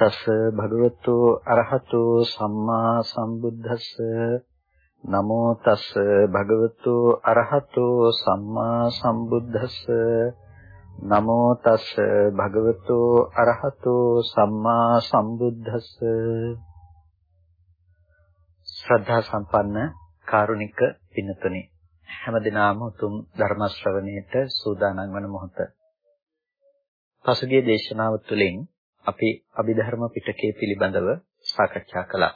නමෝ තස් භගවතු අරහතු සම්මා සම්බුද්දස්ස. නමෝ තස් භගවතු අරහතු සම්මා සම්බුද්දස්ස. නමෝ තස් භගවතු අරහතු සම්මා සම්බුද්දස්ස. ශ්‍රද්ධා සම්පන්න කාරුණික පින්තුනි හැමදිනාම උතුම් ධර්ම ශ්‍රවණයට සූදානම් වන මොහොත. පසුගිය දේශනාව තුළින් අපි අභිධර්ම පිටකයේ පිළිබඳව සාකච්ඡා කළා.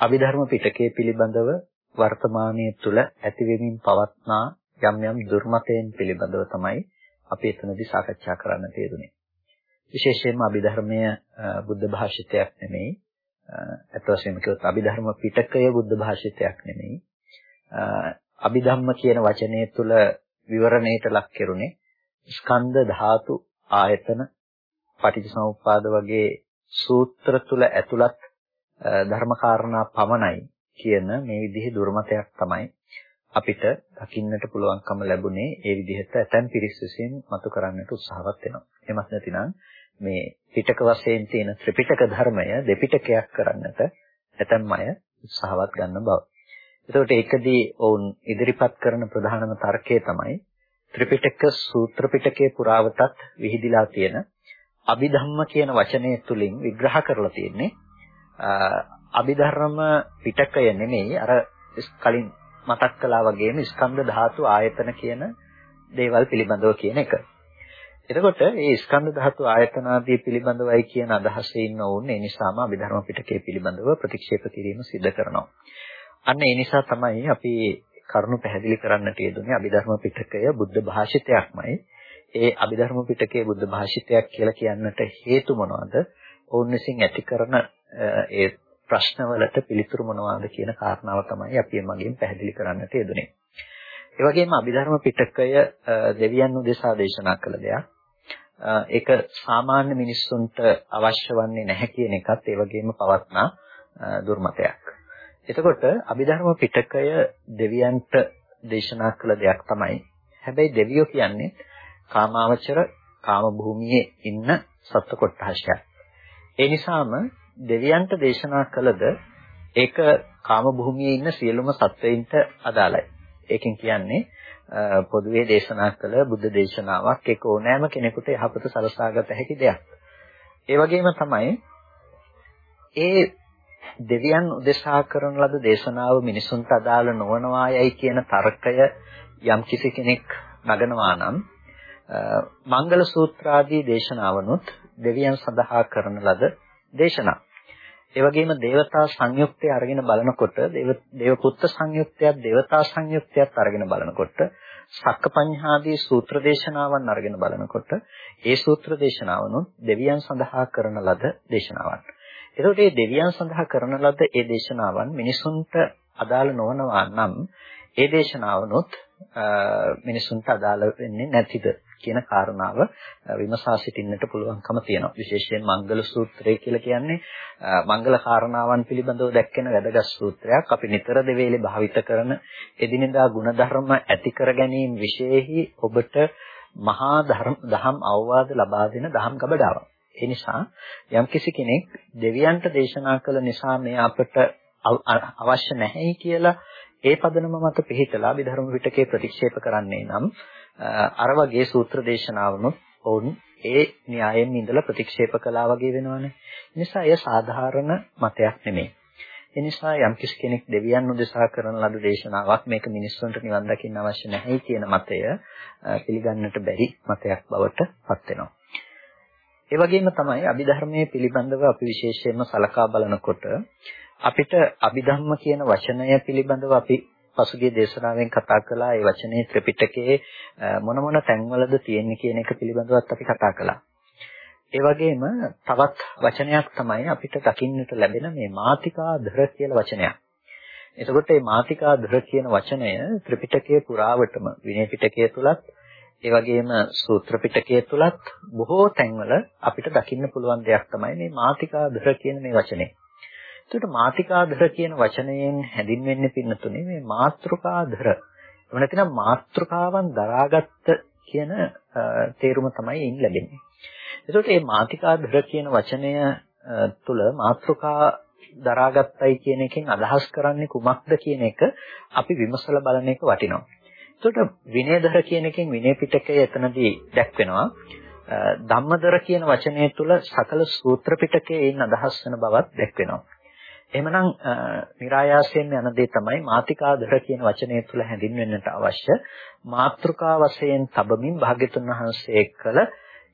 අභිධර්ම පිටකයේ පිළිබඳව වර්තමානයේ තුල ඇතිවෙමින් පවත්නා යම් යම් දුර්මතයන් පිළිබඳව තමයි අපි එතනදී සාකච්ඡා කරන්න තියෙන්නේ. විශේෂයෙන්ම අභිධර්මය බුද්ධ භාෂිතයක් නෙමෙයි. අත් වශයෙන්ම කිව්වොත් අභිධර්ම පිටකය බුද්ධ භාෂිතයක් නෙමෙයි. අභිධම්ම කියන වචනය තුල විවරණයට ලක් කෙරුණේ ස්කන්ධ ධාතු ආයතන පටිච්චසමුප්පාද වගේ සූත්‍ර තුල ඇතුළත් ධර්මකාරණා පමණයි කියන මේ විදිහේ දුර්මතයක් තමයි අපිට දකින්නට පුළුවන්කම ලැබුණේ ඒ විදිහට ඇතැම් පිරිස් විසින් මතු කරන්නට උත්සාහවත් වෙනවා. එමත් නැතිනම් මේ පිටක වශයෙන් තියෙන ත්‍රිපිටක ධර්මය දෙපිටකයක් කරන්නට ඇතැම් අය උත්සාහවත් ගන්න බව. එතකොට ඒකදී ඔවුන් ඉදිරිපත් කරන ප්‍රධානම තර්කය තමයි ත්‍රිපිටක සූත්‍ර පිටකයේ පුරාවටත් විහිදිලා තියෙන අභිධම්ම කියන වචනය තුලින් විග්‍රහ කරලා තියෙන්නේ අභිධර්ම පිටකය නෙමෙයි අර කලින් මතක් කළා වගේම ස්කන්ධ ධාතු ආයතන කියන දේවල් පිළිබඳව කියන එක. එතකොට මේ ස්කන්ධ ධාතු ආයතන ආදී පිළිබඳවයි කියන අදහසේ ඉන්න ඕන ඒ නිසාම අභිධර්ම පිටකයේ පිළිබඳව ප්‍රතික්ෂේප කිරීම සිද්ධ කරනවා. අන්න ඒ නිසා තමයි අපි කරුණු පැහැදිලි කරන්නට යෙදුනේ අභිධර්ම පිටකය බුද්ධ භාෂිතයක්මයි. ඒ අභිධර්ම පිටකයේ බුද්ධ භාෂිතයක් කියලා කියන්නට හේතු මොනවද? ඔවුන් විසින් ඇති කරන ඒ ප්‍රශ්නවලට පිළිතුරු මොනවද කියන කාරණාව තමයි අපි මගෙන් පැහැදිලි කරන්නට යෙදුනේ. ඒ වගේම අභිධර්ම පිටකය දෙවියන් උදෙසා දේශනා කළ දෙයක්. ඒක සාමාන්‍ය මිනිස්සුන්ට අවශ්‍ය වන්නේ නැහැ කියන එකත් ඒ වගේම පවත්නා දුර්මතයක්. එතකොට අභිධර්ම පිටකය දෙවියන්ට දේශනා කළ දෙයක් තමයි. හැබැයි දෙවියෝ කියන්නේ කාමාවචර කාම භූමියේ ඉන්න සත්ව කොට්ටාශයක්. ඒ නිසාම දෙවියන්ට දේශනා කළද ඒක කාම භූමියේ ඉන්න සියලුම සත්වයින්ට අදාළයි. ඒකෙන් කියන්නේ පොදුවේ දේශනා කළ බුද්ධ දේශනාවක් ඒක ඕනෑම කෙනෙකුට යහපත සලසාගත හැකි දෙයක්. ඒ වගේම තමයි ඒ දෙවියන් උදෙසා කරන ලද දේශනාව මිනිසුන්ට අදාළ නොවනවායයි කියන තර්කය යම් කිසි කෙනෙක් නගනවා නම් මංගල සූත්‍රාදී දේශනාවනොත් දෙවියන් සඳහා කරන ලද දේශනා. ඒ වගේම දේවතා සංයුක්තය අරගෙන බලනකොට දේව පුත්ත සංයුක්තයත් දේවතා සංයුක්තයත් අරගෙන බලනකොට සක්කපඤ්ඤාදී සූත්‍ර දේශනාවන් අරගෙන බලනකොට ඒ සූත්‍ර දේශනාවනොත් දෙවියන් සඳහා කරන ලද දේශනාවන්. එතකොට මේ දෙවියන් සඳහා කරන ලද ඒ දේශනාවන් මිනිසුන්ට අදාළ නොවනවා නම් ඒ දේශනාවනොත් මිනිසුන්ට අදාළ වෙන්නේ නැතිද කියන කාරණාව විමසා සිටින්නට පුළුවන්කම තියෙනවා. විශේෂයෙන් මංගල සූත්‍රය කියලා කියන්නේ මංගල කාරණාවන් පිළිබඳව දැක්කෙන වැදගත් සූත්‍රයක්. අපි නිතර දෙවේලේ භාවිත කරන එදිනෙදා ಗುಣධර්ම ඇති කර ගැනීම විශේෂෙහි ඔබට මහා ධර්ම දහම් අවවාද ලබා දෙන දහම් ගබඩාවක්. ඒ නිසා යම්කිසි කෙනෙක් දෙවියන්ට දේශනා කළ නිසා මේ අපට අවශ්‍ය නැහැ කියලා ඒ පදනම මත පිළිතලා අභිධර්ම පිටකේ ප්‍රතික්ෂේප කරන්නේ නම් අර වගේ සූත්‍ර දේශනාවනොත් ඔවුන් ඒ න්‍යායෙන් ඉඳලා ප්‍රතික්ෂේප කළා වගේ වෙනවනේ. නිසා එය සාධාරණ මතයක් නෙමෙයි. ඒ නිසා යම් කෙනෙක් දෙවියන් උදෙසා කරන ලද දේශනාවක් මේක මිනිස්සුන්ට නිවන් දකින්න අවශ්‍ය නැහැ කියන මතය පිළිගන්නට බැරි මතයක් බවට පත් වෙනවා. ඒ වගේම තමයි අභිධර්මයේ පිළිබඳව අපි විශේෂයෙන්ම සලකා බලනකොට අපිට අභිධම්ම කියන වචනය පිළිබඳව අපි පසුගිය දේශනාවෙන් කතා කළා ඒ වචනේ ත්‍රිපිටකයේ මොන මොන තැන්වලද තියෙන්නේ කියන එක පිළිබඳවත් අපි කතා කළා. ඒ වගේම තවත් වචනයක් තමයි අපිට දකින්නට ලැබෙන මේ මාතිකාධර කියලා වචනයක්. එතකොට මේ මාතිකාධර කියන වචනය ත්‍රිපිටකයේ පුරාවටම විනය පිටකයේ තුලත් ඒ වගේම සූත්‍ර පිටකයේ තුලත් බොහෝ තැන්වල අපිට දකින්න පුළුවන් දෙයක් තමයි මේ මාතිකාධර කියන මේ වචනේ. එතකොට මාතිකාධර කියන වචනයෙන් හැඳින්වෙන්නේ පින්නතුනේ මේ මාත්‍රකාධර. එහෙම නැතිනම් මාත්‍රකාවන් දරාගත්ත කියන තේරුම තමයි ඉන් ලැබෙන්නේ. එතකොට මේ මාතිකාධර කියන වචනය තුල මාත්‍රකා දරාගත්තයි කියන එකෙන් අදහස් කරන්නේ කුමක්ද කියන එක අපි විමසලා බලන එක වටිනවා. එතකොට විනයධර කියන එකෙන් විනය පිටකය එතනදී දැක්වෙනවා. ධම්මදර කියන වචනය තුල සකල සූත්‍ර පිටකයේ ඉන්න අදහස් වෙන බවත් දැක්වෙනවා. එහෙමනම් નિરાයාසයෙන් යන දේ තමයි මාතිකාදර කියන වචනය තුල හැඳින්වෙන්නට අවශ්‍ය මාත්‍රිකා වශයෙන් තබමින් භාග්‍යතුන් වහන්සේ කළ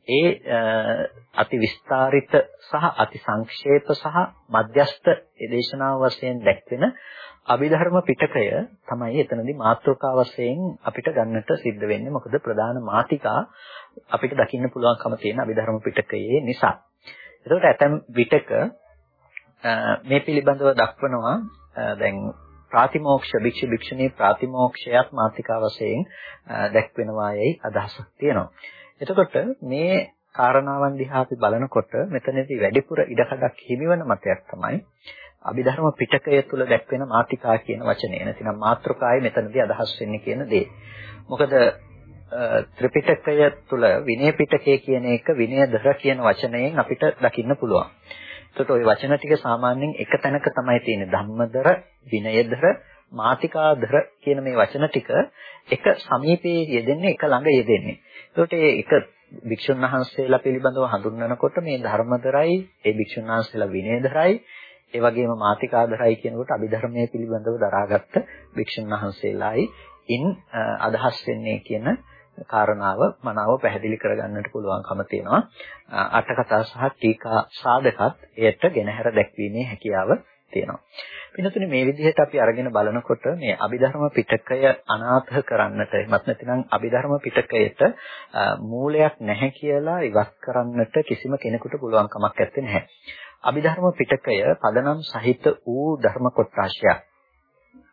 ඒ අති විස්තරිත සහ අති සංක්ෂේප සහ මධ්‍යස්ත දේශනාව වශයෙන් දැක්වෙන අභිධර්ම පිටකය තමයි එතනදී මාත්‍රිකා වශයෙන් අපිට ගන්නට සිද්ධ වෙන්නේ මොකද ප්‍රධාන මාතිකා අපිට දකින්න පුළුවන්කම තියෙන අභිධර්ම පිටකයේ නිසා. එතකොට ඇතම් විටක මේ පිළිබඳව දක්වනවා දැන් ප්‍රාතිමෝක්ෂ භික්ෂු භික්ෂුණී ප්‍රාතිමෝක්ෂයත් මාතිකා වශයෙන් දැක්වෙනවායයි අදහසක් තියෙනවා. එතකොට මේ කාරණාවන් දිහා අපි බලනකොට මෙතනදී වැඩිපුර ඉඩකඩක් හිමිවන මතයක් තමයි අභිධර්ම පිටකය තුල දැක්වෙන මාතිකා කියන වචනය. නැතිනම් මාත්‍රකායි මෙතනදී අදහස් වෙන්නේ කියන දේ. මොකද ත්‍රිපිටකය තුල විනය පිටකය කියන එක විනයදර කියන වචනයෙන් අපිට දකින්න පුළුවන්. එතකොට ওই වචන ටික සාමාන්‍යයෙන් එක තැනක තමයි තියෙන්නේ. ධම්මදර, විනයදර, මාතිකාදර කියන මේ වචන ටික එක සමීපයේ යෙදෙන්නේ එක ළඟ යෙදෙන්නේ. එතකොට ඒක භික්ෂුන් වහන්සේලා පිළිබඳව හඳුන්වනකොට මේ ධර්මදරයි, ඒ භික්ෂුන් වහන්සේලා විනයදරයි, ඒ වගේම මාතිකාදරයි කියනකොට අභිධර්මයේ පිළිබඳව දරාගත්ත භික්ෂුන් වහන්සේලායි ඉන් අදහස් වෙන්නේ කියන කාරණාව මනාව පැහැදිලි කරගන්නට පුළුවන්කම තියෙනවා. අට කතා සහ ටීකා සාධකත් එයට ගෙනහැර දැක්වීමේ හැකියාව තියෙනවා. පින්නතුනි මේ විදිහට අපි අරගෙන බලනකොට මේ අභිධර්ම පිටකය අනාථ කරන්නට එමත් නැතිනම් අභිධර්ම පිටකයට මූලයක් නැහැ කියලා ඉවත් කරන්නට කිසිම කෙනෙකුට පුළුවන් කමක් නැත්තේ නැහැ. අභිධර්ම පිටකය පදනම් සහිත වූ ධර්ම කොටාශයක්.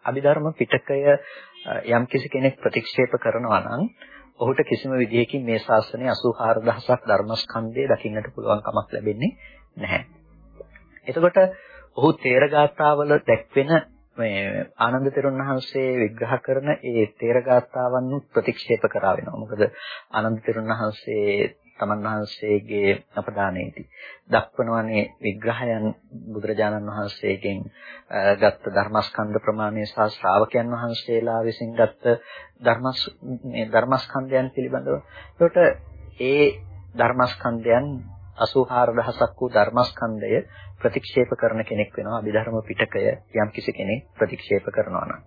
අභිධර්ම පිටකය යම් කිසි කෙනෙක් ප්‍රතික්ෂේප කරනවා නම් ඔහුට කිසිම විදිහකින් මේ ශාස්ත්‍රයේ 84000ක් ධර්මස්කන්ධය දකින්නට පුළුවන් කමක් ලැබෙන්නේ නැහැ. එතකොට ඔහු තේරගාථාවල දැක්වෙන මේ ආනන්ද තෙරුන් වහන්සේ විග්‍රහ කරන ඒ තේරගාථාවන් ප්‍රතික්ෂේප කරා වෙනවා. මොකද ආනන්ද තෙරුන් වහන්සේ තමන් වහන්සේගේ අපදානයේදී දක්වනවනේ විග්‍රහයන් බුදුරජාණන් වහන්සේගෙන් ගත්ත ධර්මස්කන්ධ ප්‍රමාණය සහ ශ්‍රාවකයන් වහන්සේලා විසින් ගත්ත ධර්මස් මේ ධර්මස්කන්ධයන් පිළිබඳව. ඒකට ඒ ධර්මස්කන්ධයන් 84000ක් වූ ධර්මස්කන්ධය ප්‍රතික්ෂේප කරන කෙනෙක් වෙනවා අභිධර්ම පිටකය යම් කිසි කෙනෙක් ප්‍රතික්ෂේප කරනවා නම්.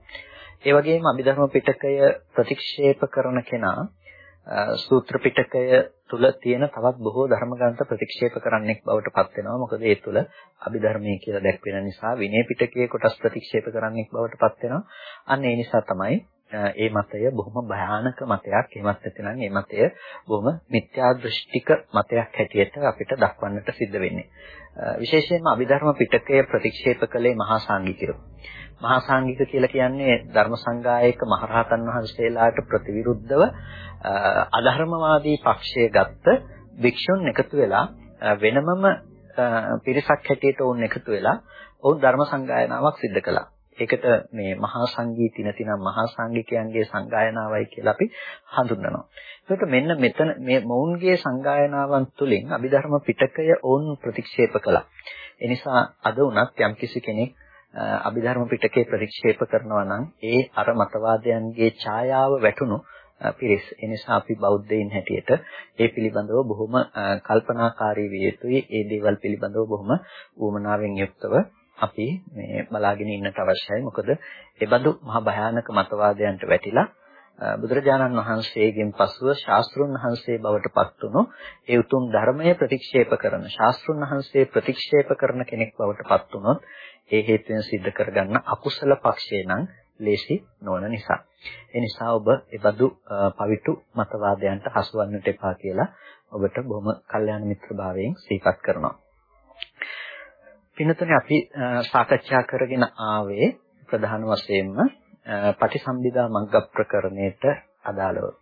ඒ වගේම අභිධර්ම පිටකය ප්‍රතික්ෂේප කරන කෙනා සූත්‍ර පිටකය තුල තියෙන තවත් බොහෝ ධර්ම ග්‍රන්ථ ප්‍රතික්ෂේප කරන්නෙක් බවට පත් වෙනවා. මොකද ඒ තුල අභිධර්මයේ කියලා දැක්වෙන නිසා විනය පිටකයේ කොටස් ප්‍රතික්ෂේප කරන්නෙක් බවට පත් වෙනවා. අන්න ඒ නිසා තමයි ඒ මතය බොහොම භයානක මතයක්. එහෙමත් නැත්නම් ඒ මතය බොහොම මිත්‍යා දෘෂ්ටික මතයක් හැටියට අපිට දක්වන්නට සිද්ධ වෙන්නේ. විශේෂයෙන්ම අභිධර්ම පිටකය ප්‍රතික්ෂේප කළේ මහා සංඝිකයෝ. මහා සංඝික කියලා කියන්නේ ධර්ම සංගායක මහරහතන් වහන්සේලාට ප්‍රතිවිරුද්ධව අධර්මවාදී පක්ෂය ගත්ත භික්ෂුන් එකතු වෙලා වෙනමම පිරිසක් හැටියට වුන් එකතු වෙලා ඔවුන් ධර්ම සංගායනාවක් සිදු කළා. ඒකට මේ මහා සංගීතින තිනම් මහා සංගීකයන්ගේ සංගායනාවයි කියලා අපි හඳුන්වනවා. ඒකට මෙන්න මෙතන මේ මොවුන්ගේ සංගායනාවන් තුලින් අභිධර්ම පිටකය ඔවුන් ප්‍රතික්ෂේප කළා. එනිසා අද උනත් යම්කිසි කෙනෙක් අභිධර්ම පිටකේ ප්‍රතික්ෂේප කරනවා නම් ඒ අර මතවාදයන්ගේ ඡායාව වැටුණු පිරිස්. ඒ නිසා අපි බෞද්ධයින් හැටියට ඒ පිළිබඳව බොහොම කල්පනාකාරී විය යුතුයි. ඒ දේවල් පිළිබඳව බොහොම ඌමනාවෙන් යුක්තව අපි මේ බලාගෙන ඉන්නට අවශ්‍යයි. මොකද ඒ බඳු මහ භයානක මතවාදයන්ට වැටිලා බුදුරජාණන් වහන්සේගෙන් පසුව ශාස්ත්‍රුන් වහන්සේ බවට පත් වුණු ඒ උතුම් ධර්මයේ ප්‍රතික්ෂේප කරන ශාස්ත්‍රුන් වහන්සේ ප්‍රතික්ෂේප කරන කෙනෙක් බවට පත් වුණොත් ඒ හේතුවෙන් සිද්ධ කරගන්න අකුසල පක්ෂේ නම් ලේසි නොවන නිසා. ඒ නිසා ඔබ ඒබඳු පවිතු මතවාදයන්ට හසුවන්නට එපා කියලා ඔබට බොහොම කල්යාණ මිත්‍රභාවයෙන් සිහිපත් කරනවා. පින්නතුනේ අපි සාකච්ඡා කරගෙන ආවේ ප්‍රධාන වශයෙන්ම පටිසම්භිදා මග්ග ප්‍රකරණයට අදාළව.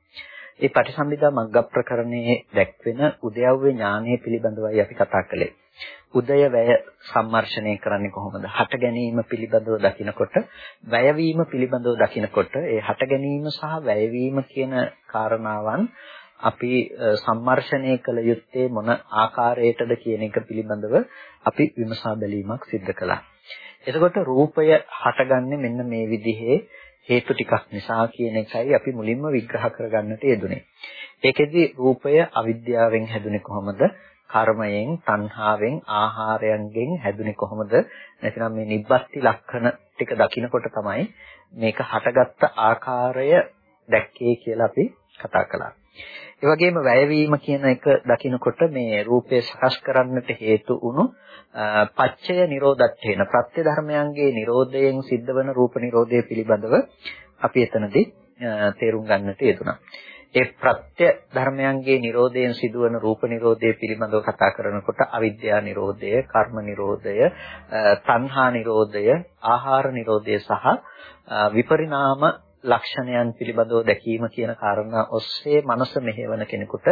ඒ පටිසම්භිදා මග්ග ප්‍රකරණයේ දැක්වෙන උද්‍යව්‍ය ඥානය පිළිබඳවයි අපි කතා කළේ. උදය වැය සම්මර්ෂණය කරන්නේ කොහොමද? හට ගැනීම පිළිබඳව දකිනකොට, වැයවීම පිළිබඳව දකිනකොට, ඒ හට ගැනීම සහ වැයවීම කියන කාරණාවන් අපි සම්මර්ෂණය කළ යුත්තේ මොන ආකාරයටද කියන එක පිළිබඳව අපි විමසා බැලීමක් සිදු කළා. එතකොට රූපය හටගන්නේ මෙන්න මේ විදිහේ හේතු ටිකක් නිසා කියන එකයි අපි මුලින්ම විග්‍රහ කරගන්නට යෙදුනේ. ඒකෙදි රූපය අවිද්‍යාවෙන් හැදුනේ කොහොමද? කර්මයෙන්, තණ්හාවෙන්, ආහාරයන්ගෙන් හැදුනේ කොහොමද? නැතිනම් මේ නිබ්බස්ති ලක්ෂණ ටික දකිනකොට තමයි මේක හටගත්ත ආකාරය දැක්කේ කියලා අපි කතා කළා. ඒ වගේම වැයවීම කියන එක දකිනකොට මේ රූපය සකස් කරන්නට හේතු වුණු පච්චය නිරෝධත්වේන ප්‍රත්‍ය ධර්මයන්ගේ නිරෝධයෙන් සිද්ධ වන රූප නිරෝධය පිළිබඳව අපි එතනදී තේරුම් ගන්නට යෙදුණා. ඒ ප්‍රත්‍ය ධර්මයන්ගේ නිරෝධයෙන් සිදුවන රූප නිරෝධය පිළිබඳව කතා කරනකොට අවිද්‍යා නිරෝධය, කර්ම නිරෝධය, තණ්හා නිරෝධය, ආහාර නිරෝධය සහ විපරිණාම ලක්ෂණයන් පිළිබඳව දැකීම කියන කාරණා ඔස්සේ මනස මෙහෙවන කෙනෙකුට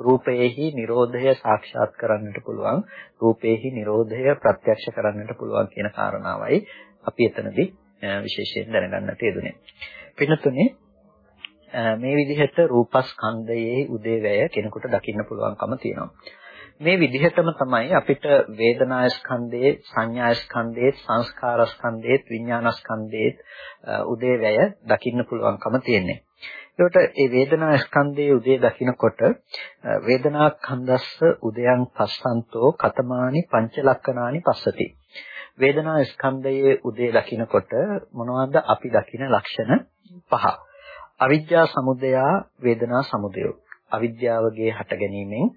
රූපයේහි Nirodhaය සාක්ෂාත් කරන්නට පුළුවන් රූපයේහි Nirodhaය ප්‍රත්‍යක්ෂ කරන්නට පුළුවන් කියන කාරණාවයි අපි එතනදී විශේෂයෙන් දැනගන්නට යෙදුනේ. පින්නතුනේ මේ විදිහට රූපස්කන්ධයේ උදේවැය කෙනෙකුට දකින්න පුළුවන්කම තියෙනවා. මේ විදිහටම තමයි අපිට වේදනා ස්කන්ධයේ සංඥා ස්කන්ධයේ සංස්කාර ස්කන්ධයේ විඥාන ස්කන්ධයේ උදේවැය දකින්න පුළුවන්කම තියෙන්නේ. ඒකට මේ වේදනා ස්කන්ධයේ උදේ දකිනකොට වේදනා ඛණ්ඩස්ස උදයන් පස්සන්තෝ කතමානි පංචලක්කනානි පස්සති. වේදනා ස්කන්ධයේ උදේ දකිනකොට මොනවද අපි දකින ලක්ෂණ පහ. අවිද්‍යා සමුදයා වේදනා සමුදයෝ. අවිද්‍යාවගේ හට ගැනීමෙන්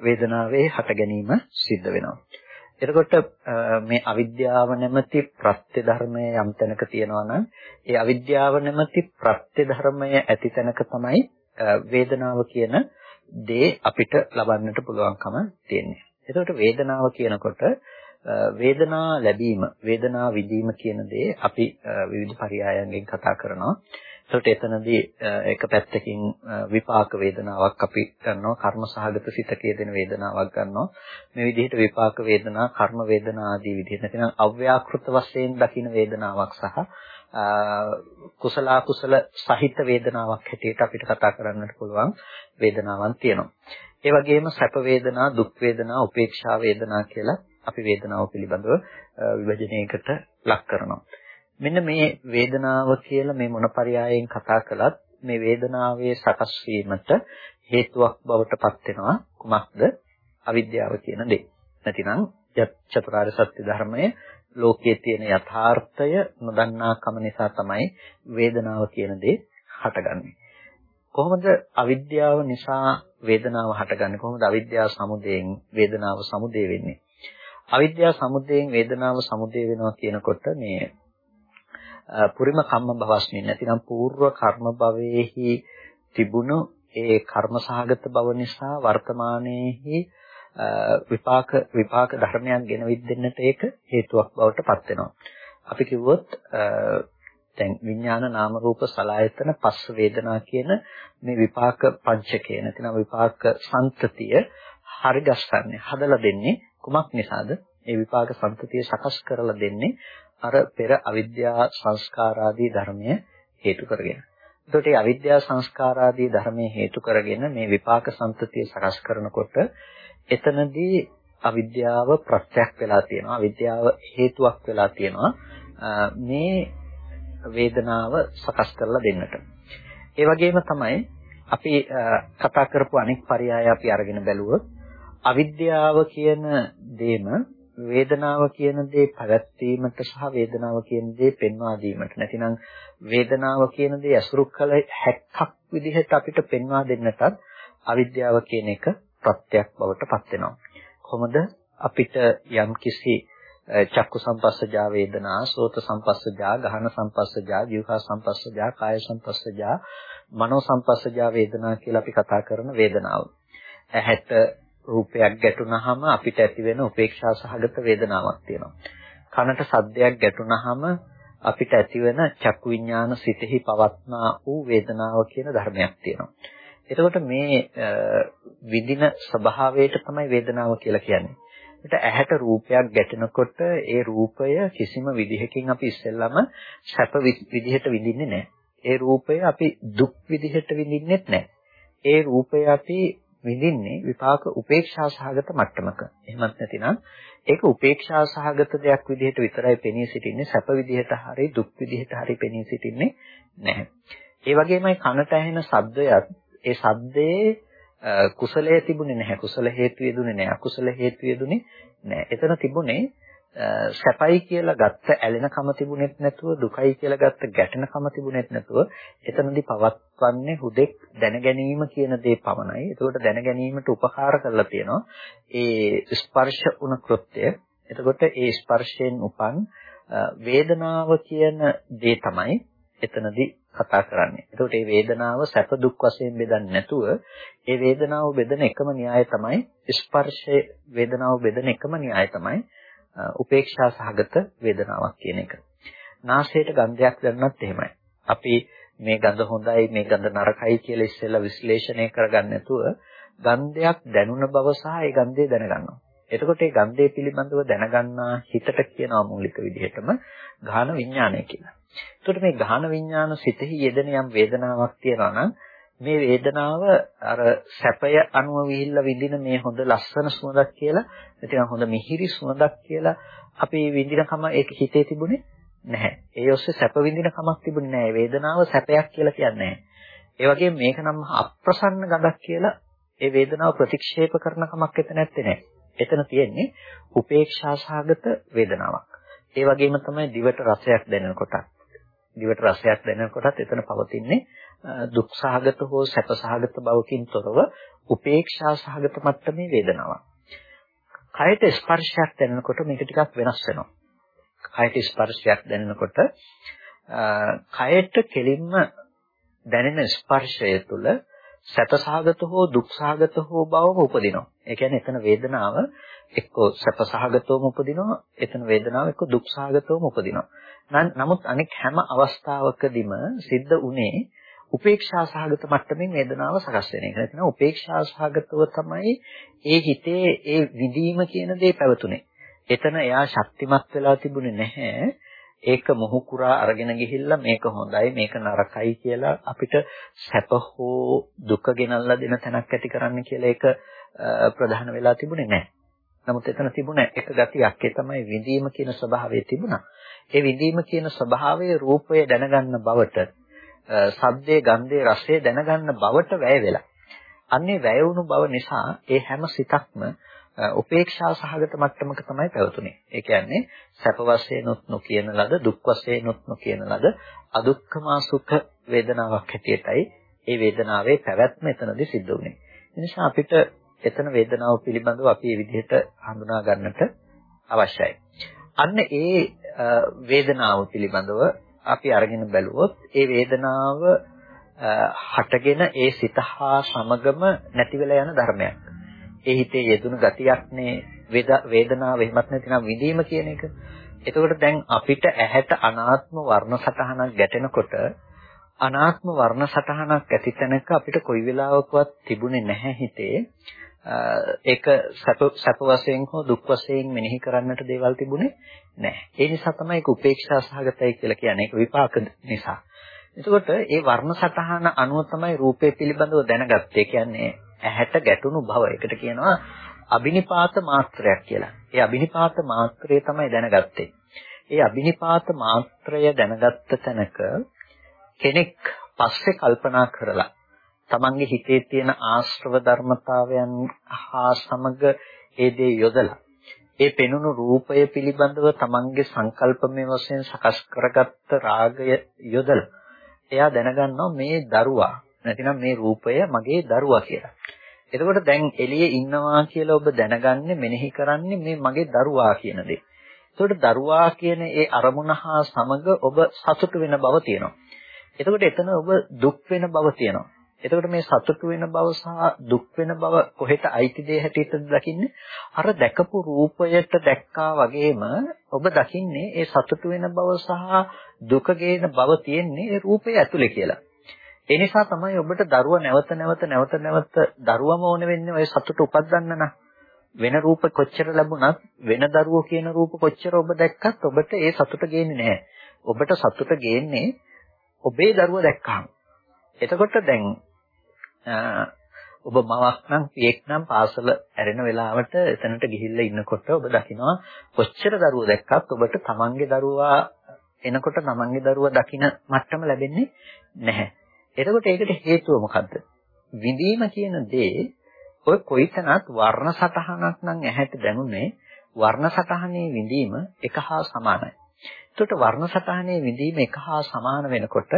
වේදනාවේ හට ගැනීම සිද්ධ වෙනවා. එතකොට මේ අවිද්‍යාව නැමැති ප්‍රත්‍ය ධර්මය යම් තැනක තියෙනවා නම් ඒ අවිද්‍යාව නැමැති ප්‍රත්‍ය ධර්මය ඇති තැනක තමයි වේදනාව කියන දේ අපිට ලබන්නට පුළුවන්කම තියෙන්නේ. එතකොට වේදනාව කියනකොට වේදනා ලැබීම වේදනා විඳීම කියන දේ අපි විවිධ පරයයන්ගෙන් කතා කරනවා. එතකොට එතනදී එක පැත්තකින් විපාක වේදනාවක් අපි ගන්නවා. කර්ම සහගත සිතකයේ දෙන වේදනාවක් ගන්නවා. මේ විදිහට විපාක වේදනා කර්ම වේදනා ආදී විදිහට නැතිනම් අව්‍යාකෘත වශයෙන් දකින වේදනාවක් සහ කුසල කුසල සහිත වේදනාවක් හැටියට අපිට කතා කරන්නට පුළුවන් වේදනාවන් තියෙනවා. ඒ වගේම සැප වේදනා දුක් වේදනා උපේක්ෂා වේදනා කියලා අපි වේදනාව පිළිබඳව විභජනයකට ලක් කරනවා. මෙන්න මේ වේදනාව කියලා මේ මොන පරයයන් කතා කළත් මේ වේදනාවේ සකස් වීමට හේතුවක් බවට පත් වෙනවා කුමක්ද අවිද්‍යාව කියන දේ. නැතිනම් චතුරාර්ය සත්‍ය ධර්මයේ ලෝකයේ තියෙන යථාර්ථය නොදන්නාකම නිසා තමයි වේදනාව කියන දේ හටගන්නේ. කොහොමද අවිද්‍යාව නිසා වේදනාව හටගන්නේ? කොහොමද අවිද්‍යාව සමුදයෙන් වේදනාව සමුදේ වෙන්නේ? අවිද්‍යාව සමුදයෙන් වේදනාව සමුදේ වෙනවා කියනකොට මේ පුරිම කම්ම භවස්මින් නැතිනම් పూర్ව කර්ම භවයේහි තිබුණු ඒ කර්ම සහගත බව නිසා වර්තමානයේහි විපාක විපාක ධර්මයන් ගෙනවිත් දෙන්නට ඒක හේතුවක් බවට පත් වෙනවා. අපි කිව්වොත් දැන් විඥාන නාම රූප සලආයතන පස්ස වේදනා කියන මේ විපාක පංචකය නැතිනම් විපාක සම්තතිය හරි ගස්සන්නේ හදලා දෙන්නේ කුමක් නිසාද? ඒ විපාක සම්තතිය සකස් කරලා දෙන්නේ අර පෙර අවිද්‍යා සංස්කාරාදී ධර්මය හේතු කරගෙන. එතකොට මේ අවිද්‍යා සංස්කාරාදී ධර්මයේ හේතු කරගෙන මේ විපාක සම්පතිය සකස් කරනකොට එතනදී අවිද්‍යාව ප්‍රත්‍යක් වෙලා තියෙනවා. අවිද්‍යාව හේතුවක් වෙලා තියෙනවා. මේ වේදනාව සකස් කරලා දෙන්නට. ඒ වගේම තමයි අපි කතා කරපු අනෙක් පරයය අපි අරගෙන බැලුවොත් අවිද්‍යාව කියන දේම වේදනාව කියන දේ පැවැත්වීමට සහ වේදනාව කියන දේ පෙන්වා දීමට නැතිනම් වේදනාව කියන දේ අසුරු කළ හැක්කක් විදිහට අපිට පෙන්වා දෙන්නටත් අවිද්‍යාව කියන එක ප්‍රත්‍යක් බවට පත් වෙනවා. කොහොමද අපිට යම් කිසි චක්කු සම්පස්සජා වේදනා, සෝත සම්පස්සජා, ගහන සම්පස්සජා, ජීවහා සම්පස්සජා, කාය සම්පස්සජා, මනෝ සම්පස්සජා වේදනා කියලා අපි කතා කරන වේදනාව. ඇහැට රූපයක් ගැටුනහම අපිට ඇති වෙන උපේක්ෂා සහගත වේදනාවක් තියෙනවා. කනට සද්දයක් ගැටුනහම අපිට ඇතිවෙන චක්කු විඥාන සිතෙහි පවත්නා වූ වේදනාව කියන ධර්මයක් තියෙනවා. එතකොට මේ විදින ස්වභාවයට තමයි වේදනාව කියලා කියන්නේ. ඒට ඇහැට රූපයක් ගැටෙනකොට ඒ රූපය කිසිම විදිහකින් අපි ඉස්සෙල්ලම සැප විදිහට විඳින්නේ නැහැ. ඒ රූපය අපි දුක් විදිහට විඳින්නෙත් නැහැ. ඒ රූපය අපි විඳින්නේ විපාක උපේක්ෂා සහගත මට්ටමක. එහෙමත් නැතිනම් ඒක උපේක්ෂා සහගත දෙයක් විදිහට විතරයි පෙනී සිටින්නේ සැප විදිහට හරි දුක් විදිහට හරි පෙනී සිටින්නේ නැහැ. ඒ වගේමයි කනට ඇහෙන ශබ්දයත් ඒ ශබ්දයේ කුසලයේ තිබුණේ නැහැ. කුසල හේතු යෙදුනේ නැහැ. අකුසල හේතු යෙදුනේ නැහැ. එතන තිබුණේ සැපයි කියලා ගත්ත ඇලෙනකම තිබුණෙත් නැතුව දුකයි කියලා ගත්ත ගැටෙනකම තිබුණෙත් නැතුව එතනදී පවත්වන්නේ හුදෙක් දැනගැනීම කියන දේ පමණයි. ඒකට දැනගැනීමට උපකාර කරලා තියෙනවා ඒ ස්පර්ශ උන කෘත්‍ය. එතකොට ඒ ස්පර්ශයෙන් උපන් වේදනාව කියන දේ තමයි එතනදී කතා කරන්නේ. එතකොට මේ වේදනාව සැප දුක් වශයෙන් බෙදන්නේ නැතුව ඒ වේදනාව බෙදෙන එකම න්‍යාය තමයි ස්පර්ශයේ වේදනාව බෙදෙන එකම න්‍යාය තමයි උපේක්ෂා සහගත වේදනාවක් කියන එක. නාසයට ගන්ධයක් දැනනත් එහෙමයි. අපි මේ ගඳ හොඳයි මේ ගඳ නරකයි කියලා ඉස්සෙල්ලා විශ්ලේෂණය කරගන්න නැතුව ගන්ධයක් දැනුණ බව සහ ඒ ගන්ධය දැනගන්නවා. එතකොට ඒ ගන්ධය පිළිබඳව දැනගන්නා හිතට කියනවා මූලික විදිහටම ගාහන විඥානය කියලා. එතකොට මේ ගාහන විඥාන සිතෙහි යෙදෙන යම් වේදනාවක් තියෙනවා නම් මේ වේදනාව අර සැපය අනුව විහිල්ලා විඳින මේ හොඳ ලස්සන සුවඳක් කියලා නැතිනම් හොඳ මිහිරි සුවඳක් කියලා අපි විඳිනකම ඒක හිතේ තිබුණේ නැහැ. ඒ ඔස්සේ සැප විඳින කමක් තිබුණේ නැහැ. වේදනාව සැපයක් කියලා කියන්නේ නැහැ. ඒ වගේම මේක නම් අප්‍රසන්න ගඳක් කියලා ඒ වේදනාව ප්‍රතික්ෂේප කරන කමක් එතන නැත්තේ නෑ. එතන තියෙන්නේ උපේක්ෂා සහගත වේදනාවක්. ඒ වගේම තමයි දිවට රසයක් දැනෙනකොට දිවට රසයක් දැනෙනකොටත් එතන පවතින්නේ දුක් සහගත හෝ සැප සහගත බවකින් තොරව උපේක්ෂා සහගත මට්ටමේ වේදනාවක්. කයට ස්පර්ශයක් දැනෙනකොට මේක ටිකක් වෙනස් වෙනවා. කයට ස්පර්ශයක් දැනෙනකොට කයට කෙලින්ම දැනෙන ස්පර්ශය තුළ සැපසහගත හෝ දුක්සහගත හෝ බවම උපදිනවා. ඒ කියන්නේ එතන වේදනාව එක්ක සැපසහගතවම උපදිනවා, එතන වේදනාව එක්ක දුක්සහගතවම උපදිනවා. නමුත් අනෙක් හැම අවස්ථාවකදීම සිද්ධ උනේ උපේක්ෂා සහගත මට්ටමින් වේදනාව සකස් වෙන එක. නැත්නම් උපේක්ෂා සහගතව තමයි ඒ හිතේ ඒ විඳීම කියන දේ පැවතුනේ. එතන එයා ශක්තිමත් වෙලා තිබුණේ නැහැ. ඒක මොහු කුරා අරගෙන ගිහිල්ලා මේක හොඳයි මේක නරකයි කියලා අපිට සැප හෝ දුක ගෙනල්ලා දෙන තැනක් ඇති කරන්න කියලා ඒක ප්‍රධාන වෙලා තිබුණේ නැහැ. නමුත් එතන තිබුණ එක ගතියක් ඒ තමයි විඳීම කියන ස්වභාවය තිබුණා. ඒ විඳීම කියන ස්වභාවයේ රූපය දැනගන්න බවට සද්දේ ගන්ධේ රසය දැනගන්න බවට වැය වෙලා. අන්නේ වැය වුණු බව නිසා ඒ හැම සිතක්ම උපේක්ෂා සහගත මට්ටමක තමයි පැවතුනේ. ඒ කියන්නේ සැප වශයෙන්ුත් නොකියන ලද දුක් වශයෙන්ුත් නොකියන ලද අදුක්ඛම සුඛ වේදනාවක් හැටියටයි ඒ වේදනාවේ පැවැත්ම එතනදී සිද්ධ වුනේ. ඒ නිසා අපිට එතන වේදනාව පිළිබඳව අපි මේ විදිහට හඳුනා ගන්නට අවශ්‍යයි. අන්න ඒ වේදනාව පිළිබඳව අපි අරගෙන බැලුවොත් ඒ වේදනාව හටගෙන ඒ සිත හා සමගම නැති වෙලා යන ධර්මයක්. ඒ හිතේ යෙදුණු ගතියක්නේ වේදනාව එහෙමත් නැතිනම් විඳීම කියන එක. එතකොට දැන් අපිට ඇහැට අනාත්ම වර්ණ සටහනක් ගැටෙනකොට අනාත්ම වර්ණ සටහනක් ඇති තැනක අපිට කොයි වෙලාවකවත් තිබුණේ නැහැ හිතේ ඒක සැප සැප වශයෙන් හෝ දුක් වශයෙන් මෙනෙහි කරන්නට දේවල් තිබුණේ නැහැ. ඒ නිසා තමයි ඒක උපේක්ෂා සහගතයි කියලා කියන්නේ. ඒක විපාක නිසා. එතකොට ඒ වර්ණ සටහන අනුව තමයි රූපය පිළිබඳව දැනගත්තේ. කියන්නේ ඇහැට ගැටුණු බව. ඒකට කියනවා අබිනිපාත මාත්‍රයක් කියලා. ඒ අබිනිපාත මාත්‍රය තමයි දැනගත්තේ. ඒ අබිනිපාත මාත්‍රය දැනගත්ත තැනක කෙනෙක් පස්සේ කල්පනා කරලා තමන්ගේ හිතේ තියෙන ආශ්‍රව ධර්මතාවයන් හා සමග ඒ දේ යොදලා ඒ පෙනුණු රූපය පිළිබඳව තමන්ගේ සංකල්පමය වශයෙන් සකස් කරගත්ත රාගය යොදලා එයා දැනගන්නවා මේ දරුවා නැතිනම් මේ රූපය මගේ දරුවා කියලා. එතකොට දැන් එළියේ ඉන්නවා කියලා ඔබ දැනගන්නේ මෙනෙහි කරන්නේ මේ මගේ දරුවා කියන දේ. එතකොට දරුවා කියන ඒ අරමුණ හා සමග ඔබ සතුට වෙන බව තියෙනවා. එතකොට එතන ඔබ දුක් වෙන බව තියෙනවා. එතකොට මේ සතුටු වෙන බව සහ දුක් වෙන බව කොහෙට අයිති දේ හැටියටද දකින්නේ? අර දැකපු රූපයට දැක්කා වගේම ඔබ දකින්නේ ඒ සතුටු වෙන බව සහ දුක ගේන බව තියෙන්නේ ඒ රූපය ඇතුලේ කියලා. ඒ නිසා තමයි ඔබට දරුවා නැවත නැවත නැවත නැවත දරුවම ඕන වෙන්නේ ඔය සතුට උපදින්න නම්. වෙන රූප කොච්චර ලැබුණත් වෙන දරුවෝ කියන රූප කොච්චර ඔබ දැක්කත් ඔබට ඒ සතුට ගේන්නේ නැහැ. ඔබට සතුට ගේන්නේ ඔබේ දරුවා දැක්කහම. එතකොට දැන් ඔබ මවක් නම් පියෙක් නම් පාසල ඇරෙන වෙලාවට එතනට ගිහිල්ලා ඉන්නකොට ඔබ දකිනවා කොච්චර දරුවෝ දැක්කත් ඔබට තමන්ගේ දරුවා එනකොට තමන්ගේ දරුවා දකින මට්ටම ලැබෙන්නේ නැහැ. එතකොට ඒකට හේතුව මොකද්ද? විඳීම කියන දේ ඔය කොයිතනක් වර්ණ සටහනක් නම් ඇහැට දැනුනේ වර්ණ සටහනේ විඳීම එක හා සමානයි. එතකොට වර්ණ සටහනේ විඳීම එක හා සමාන වෙනකොට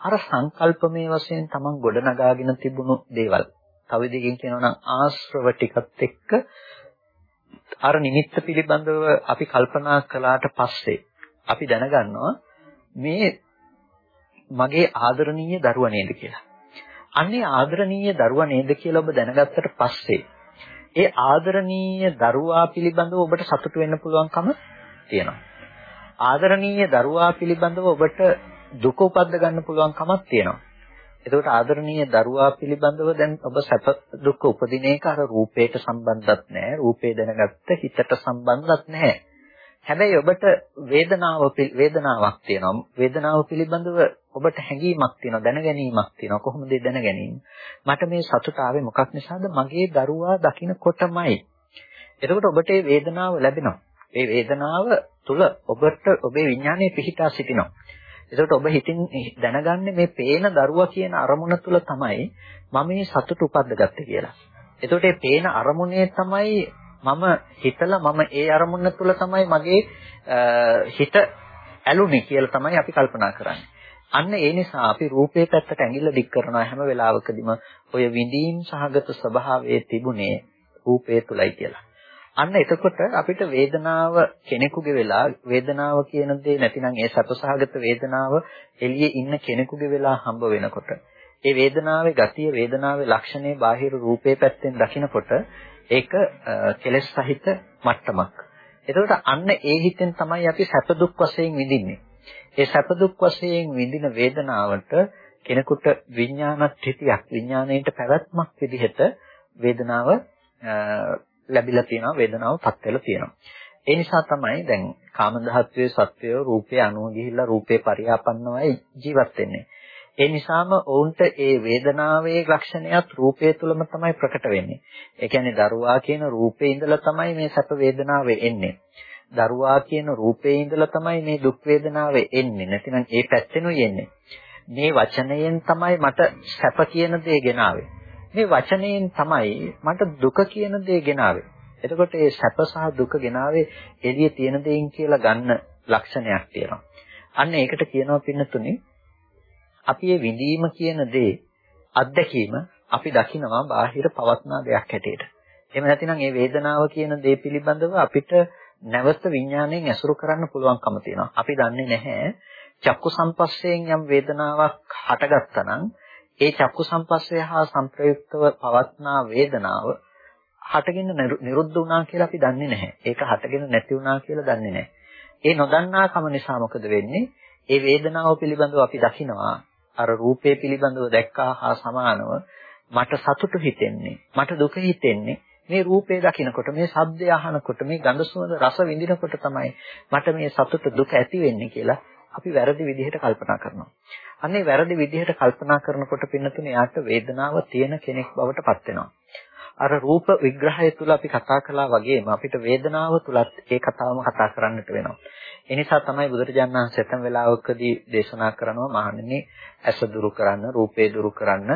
අර සංකල්පමය වශයෙන් තමන් ගොඩනගාගෙන තිබුණු දේවල් තව දෙකින් කියනවා නම් ආශ්‍රව ටිකත් එක්ක අර නිමිත්ත පිළිබඳව අපි කල්පනා කළාට පස්සේ අපි දැනගන්නවා මේ මගේ ආදරණීය දරුවා නේද කියලා. අන්නේ ආදරණීය දරුවා නේද කියලා ඔබ දැනගත්තට පස්සේ ඒ ආදරණීය දරුවා පිළිබඳව ඔබට සතුටු වෙන්න පුළුවන්කම තියෙනවා. ආදරණීය දරුවා පිළිබඳව ඔබට දුක උපද්ද ගන්න පුළුවන් කමක් තියෙනවා. එතකොට ආදරණීය දරුවා පිළිබඳව දැන් ඔබ සැප දුක් උපදින එක අර රූපයට සම්බන්ධත් නැහැ. රූපේ දැනගත්ත හිතට සම්බන්ධත් නැහැ. හැබැයි ඔබට වේදනාව වේදනාවක් තියෙනවා. වේදනාව පිළිබඳව ඔබට හැඟීමක් තියෙනවා, දැනගැනීමක් තියෙනවා. කොහොමද ඒ දැනගැනීම? මට මේ සතුට ආවේ මොකක් නිසාද? මගේ දරුවා දකින්නකොටමයි. එතකොට ඔබට මේ වේදනාව ලැබෙනවා. මේ වේදනාව තුල ඔබට ඔබේ විඥානයේ පිහිටා සිටිනවා. එතකොට ඔබ හිතින් දැනගන්නේ මේ පේන දරුවා කියන අරමුණ තුල තමයි මම මේ සතුට උපද්දගත්තේ කියලා. එතකොට මේ පේන අරමුණේ තමයි මම හිතලා මම ඒ අරමුණ තුල තමයි මගේ හිත ඇලුනේ කියලා තමයි අපි කල්පනා කරන්නේ. අන්න ඒ නිසා අපි රූපේ පැත්තට ඇඟිල්ල දික් කරනවා හැම වෙලාවකදීම ඔය විඳීම් සහගත ස්වභාවයේ තිබුණේ රූපේ තුලයි කියලා. අන්න එතකොට අපිට වේදනාව කෙනෙකුගේ වෙලා වේදනාව කියන දේ නැතිනම් ඒ සැපසහගත වේදනාව එළියේ ඉන්න කෙනෙකුගේ වෙලා හම්බ වෙනකොට ඒ වේදනාවේ ගතිය වේදනාවේ ලක්ෂණේ බාහිර රූපේ පැත්තෙන් දකිනකොට ඒක කෙලෙස් සහිත මට්ටමක්. එතකොට අන්න ඒ හිතෙන් තමයි අපි සැප දුක් වශයෙන් විඳින්නේ. ඒ සැප දුක් වශයෙන් විඳින වේදනාවට කෙනෙකුට විඥානත් හිතියක් විඥාණයට පැවැත්මක් විදිහට වේදනාව ලැබිලා තියෙනවා වේදනාවපත් වෙලා තියෙනවා. ඒ නිසා තමයි දැන් කාම ධාත්වයේ සත්වය රූපේ අනුව ගිහිල්ලා රූපේ පරියාපන්නවයි ජීවත් වෙන්නේ. ඒ නිසාම ඔවුන්ට ඒ වේදනාවේ ලක්ෂණයත් රූපය තුළම තමයි ප්‍රකට වෙන්නේ. ඒ කියන්නේ දරුවා කියන රූපේ ඉඳලා තමයි මේ සැප වේදනාව එන්නේ. දරුවා කියන රූපේ ඉඳලා තමයි මේ දුක් වේදනාව එන්නේ. නැතිනම් ඒ පැත්තෙනුයි එන්නේ. මේ වචනයෙන් තමයි මට සැප කියන දේ ගෙනාවේ. මේ වචනයෙන් තමයි මට දුක කියන දේ ගෙනාවේ. එතකොට මේ සැප සහ දුක ගෙනාවේ එළියේ තියෙන දෙයින් කියලා ගන්න ලක්ෂණයක් තියෙනවා. අන්න ඒකට කියනවා පින්නතුනේ අපි මේ විඳීම කියන දේ අත්දැකීම අපි දකිනවා බාහිර පවත්නා දෙයක් හැටියට. එහෙම නැතිනම් මේ වේදනාව කියන දේ පිළිබඳව අපිට නැවත විඥාණයෙන් ඇසුරු කරන්න පුළුවන්කම තියෙනවා. අපි දන්නේ නැහැ චක්කු සම්පස්සයෙන් යම් වේදනාවක් හටගත්තා නම් ඒ චක්කු සම්පස්සය හා සංප්‍රයුක්තව පවත්නා වේදනාව හටගෙන නිරුද්ධ වුණා කියලා අපි දන්නේ නැහැ. ඒක හටගෙන නැති වුණා කියලා දන්නේ නැහැ. ඒ නොදන්නාකම නිසා මොකද වෙන්නේ? ඒ වේදනාව පිළිබඳව අපි දකිනවා අර රූපේ පිළිබඳව දැක්කා හා සමානව මට සතුටු හිතෙන්නේ මට දුක හිතෙන්නේ මේ රූපේ දකිනකොට මේ ශබ්දය අහනකොට මේ ගඳ සුවඳ රස විඳිනකොට තමයි මට මේ සතුට දුක ඇති වෙන්නේ කියලා අපි වැරදි විදිහට කල්පනා කරනවා. අන්නේ වැරදි විදිහට කල්පනා කරනකොට පින්නතුනේ යාට වේදනාව තියෙන කෙනෙක් බවට පත් වෙනවා. අර රූප විග්‍රහය තුල අපි කතා කළා වගේම අපිට වේදනාව තුලත් ඒ කතාවම කතා කරන්නට වෙනවා. ඒ නිසා තමයි බුදුරජාණන් වහන්සේ ඇතම් වෙලාවකදී දේශනා කරනවා මහණෙනි ඇස දුරු කරන්න, රූපේ දුරු කරන්න,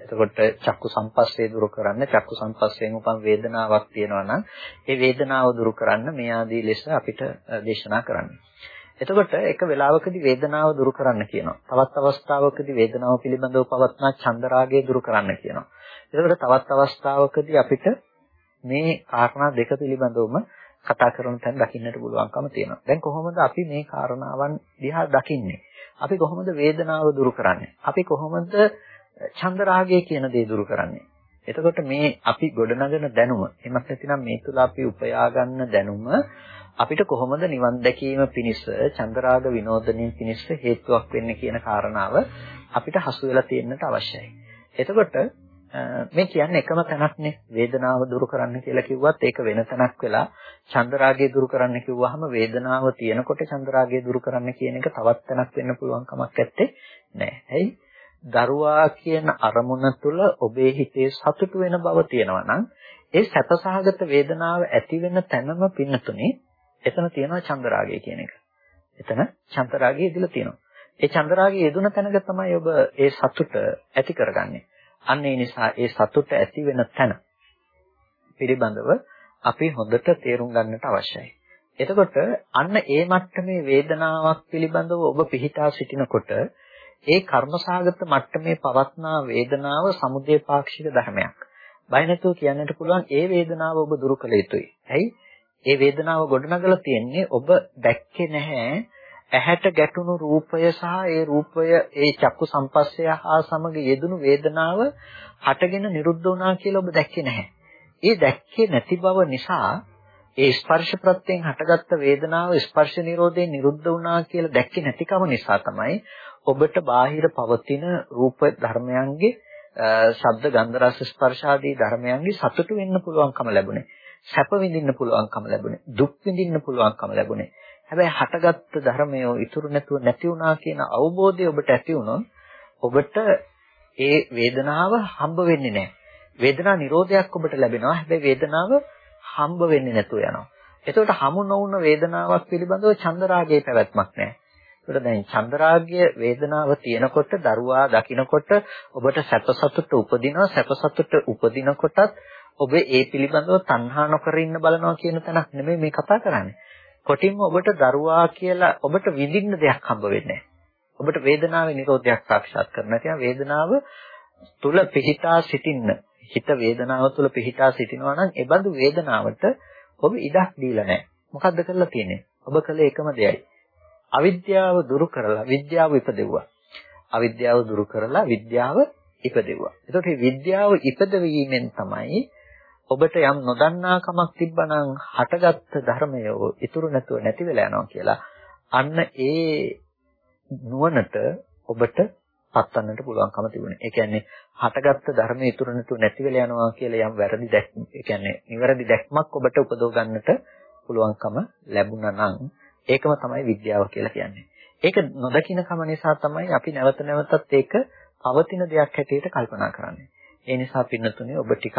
එතකොට චක්කු සම්පස්සේ දුරු කරන්න, චක්කු සම්පස්යෙන් උපන් වේදනාවක් තියෙනවා නම් ඒ වේදනාව දුරු කරන්න මේ ආදී ලෙස අපිට දේශනා කරන්නේ. එතකොට එක වෙලාවකදී වේදනාව දුරු කරන්න කියනවා. තවත් අවස්ථාවකදී වේදනාව පිළිබඳව පවත්නා චන්දරාගය දුරු කරන්න කියනවා. එතකොට තවත් අවස්ථාවකදී අපිට මේ කාරණා දෙක පිළිබඳවම කතා කරන තැන දකින්නට පුළුවන්කම තියෙනවා. දැන් කොහොමද අපි මේ කාරණාවන් දිහා දකින්නේ? අපි කොහොමද වේදනාව දුරු කරන්නේ? අපි කොහොමද චන්දරාගය කියන දේ දුරු කරන්නේ? එතකොට මේ අපි ගොඩනගන දැනුම, එමත් නැතිනම් මේ තුල අපි උපයා ගන්න දැනුම අපිට කොහොමද නිවන් දැකීම පිණිස චන්දරාග විනෝදනයේ පිණිස හේතුවක් වෙන්නේ කියන කාරණාව අපිට හසු වෙලා තියෙන්නට අවශ්‍යයි. එතකොට මේ කියන්නේ එකම තැනක්නේ වේදනාව දුරු කරන්න කියලා කිව්වත් ඒක වෙන තැනක් වෙලා චන්දරාගය දුරු කරන්න කිව්වහම වේදනාව තියෙනකොට චන්දරාගය දුරු කරන්න කියන එක තවත් තැනක් වෙන්න පුළුවන් කමක් නැත්තේ නෑ. ඇයි? දරුවා කියන අරමුණ තුළ ඔබේ හිතේ සතුටු වෙන බව තියෙනවා නම් ඒ සැපසහගත වේදනාව ඇති වෙන තැනම පින්නතුනේ එතන තියෙනවා චන්දරාගය කියන එක. එතන චන්දරාගය ඉදලා තියෙනවා. ඒ චන්දරාගය යෙදුන තැනක තමයි ඔබ ඒ සතුට ඇති කරගන්නේ. අන්න ඒ නිසා ඒ සතුට ඇති වෙන තැන පිළිබඳව අපි හොඳට තේරුම් ගන්නට අවශ්‍යයි. එතකොට අන්න ඒ මට්ටමේ වේදනාවක් පිළිබඳව ඔබ පිහිටා සිටිනකොට ඒ කර්මසාගත මට්ටමේ පවත්නා වේදනාව සමුදේ පාක්ෂික ධර්මයක්. බය නැතුව කියන්නට පුළුවන් ඒ වේදනාව ඔබ දුරු කළ යුතුයි. ඇයි? ඒ වේදනාව ගොඩනගලා තියෙන්නේ ඔබ දැක්කේ නැහැ ඇහැට ගැටුණු රූපය සහ ඒ රූපය ඒ චක්කු සම්පස්සය හා සමග යෙදුණු වේදනාව හටගෙන නිරුද්ධ වුණා කියලා ඔබ දැක්කේ නැහැ. ඒ දැක්කේ නැති බව නිසා ඒ ස්පර්ශ ප්‍රත්‍යයෙන් හටගත්ත වේදනාව ස්පර්ශ නිරෝධයෙන් නිරුද්ධ වුණා කියලා දැක්කේ නැතිකම නිසා තමයි ඔබට බාහිර පවතින රූප ධර්මයන්ගේ ශබ්ද ගන්ධ රස ස්පර්ශ ආදී ධර්මයන්ගේ සතුටු වෙන්න පුළුවන්කම ලැබුණේ. සැප විඳින්න පුළුවන්කම ලැබුණේ. දුක් විඳින්න පුළුවන්කම ලැබුණේ. හැබැයි හටගත්තු ධර්මය ඉතුරු නැතුව නැති වුණා කියන අවබෝධය ඔබට ඇති වුණොත් ඔබට ඒ වේදනාව හම්බ වෙන්නේ නැහැ. වේදනා නිරෝධයක් ඔබට ලැබෙනවා. හැබැයි වේදනාව හම්බ වෙන්නේ නැතුව යනවා. එතකොට හමු නොවුන වේදනාවක් පිළිබඳව චන්දරාගයේ පැවැත්මක් නැහැ. ඒකට දැන් චන්දරාගය වේදනාව තියෙනකොට දරුවා දකිනකොට ඔබට සැපසතුට උපදිනවා සැපසතුට උපදිනකොටත් ඔබ ඒ පිළිබඳව තණ්හා නොකර ඉන්න බලනවා කියන තැනක් නෙමෙයි මේ කතා කරන්නේ. කොටින්ම ඔබට දරුවා කියලා ඔබට විඳින්න දෙයක් හම්බ වෙන්නේ ඔබට වේදනාවේ නිරෝධයක් සාක්ෂාත් කරන්න තියෙන වේදනාව තුල පිහිටා සිටින්න හිත වේදනාව තුල පිහිටා සිටිනවා නම් ඒ බඳු වේදනාවට ඔබ ඉඩක් දීලා නැහැ. මොකද්ද කරලා තියෙන්නේ? ඔබ කළේ එකම දෙයයි. අවිද්‍යාව දුරු කරලා විද්‍යාව ඉපදෙව්වා. අවිද්‍යාව දුරු කරලා විද්‍යාව ඉපදෙව්වා. එතකොට මේ විද්‍යාව ඉපදවීමෙන් තමයි ඔබට යම් නොදන්නාකමක් තිබ්බනම් හටගත්ත ධර්මය ඉතුරු නැතුව නැති වෙලා යනවා කියලා අන්න ඒ නුවණට ඔබට පත්වන්නට පුළුවන්කම තිබුණේ. ඒ කියන්නේ හටගත්ත ධර්මයේ ඉතුරු නැතුව නැති වෙලා යනවා කියලා යම් වැරදි දැක්ම, ඒ කියන්නේ නිවැරදි දැක්මක් ඔබට උපදව ගන්නට පුළුවන්කම ලැබුණා නම් ඒකම තමයි විද්‍යාව කියලා කියන්නේ. ඒක නොදකින්නකම නිසා තමයි අපි නැවත නැවතත් ඒක පවතින දෙයක් හැටියට කල්පනා කරන්නේ. ඒ නිසා පින්නතුනේ ඔබ ටිකක්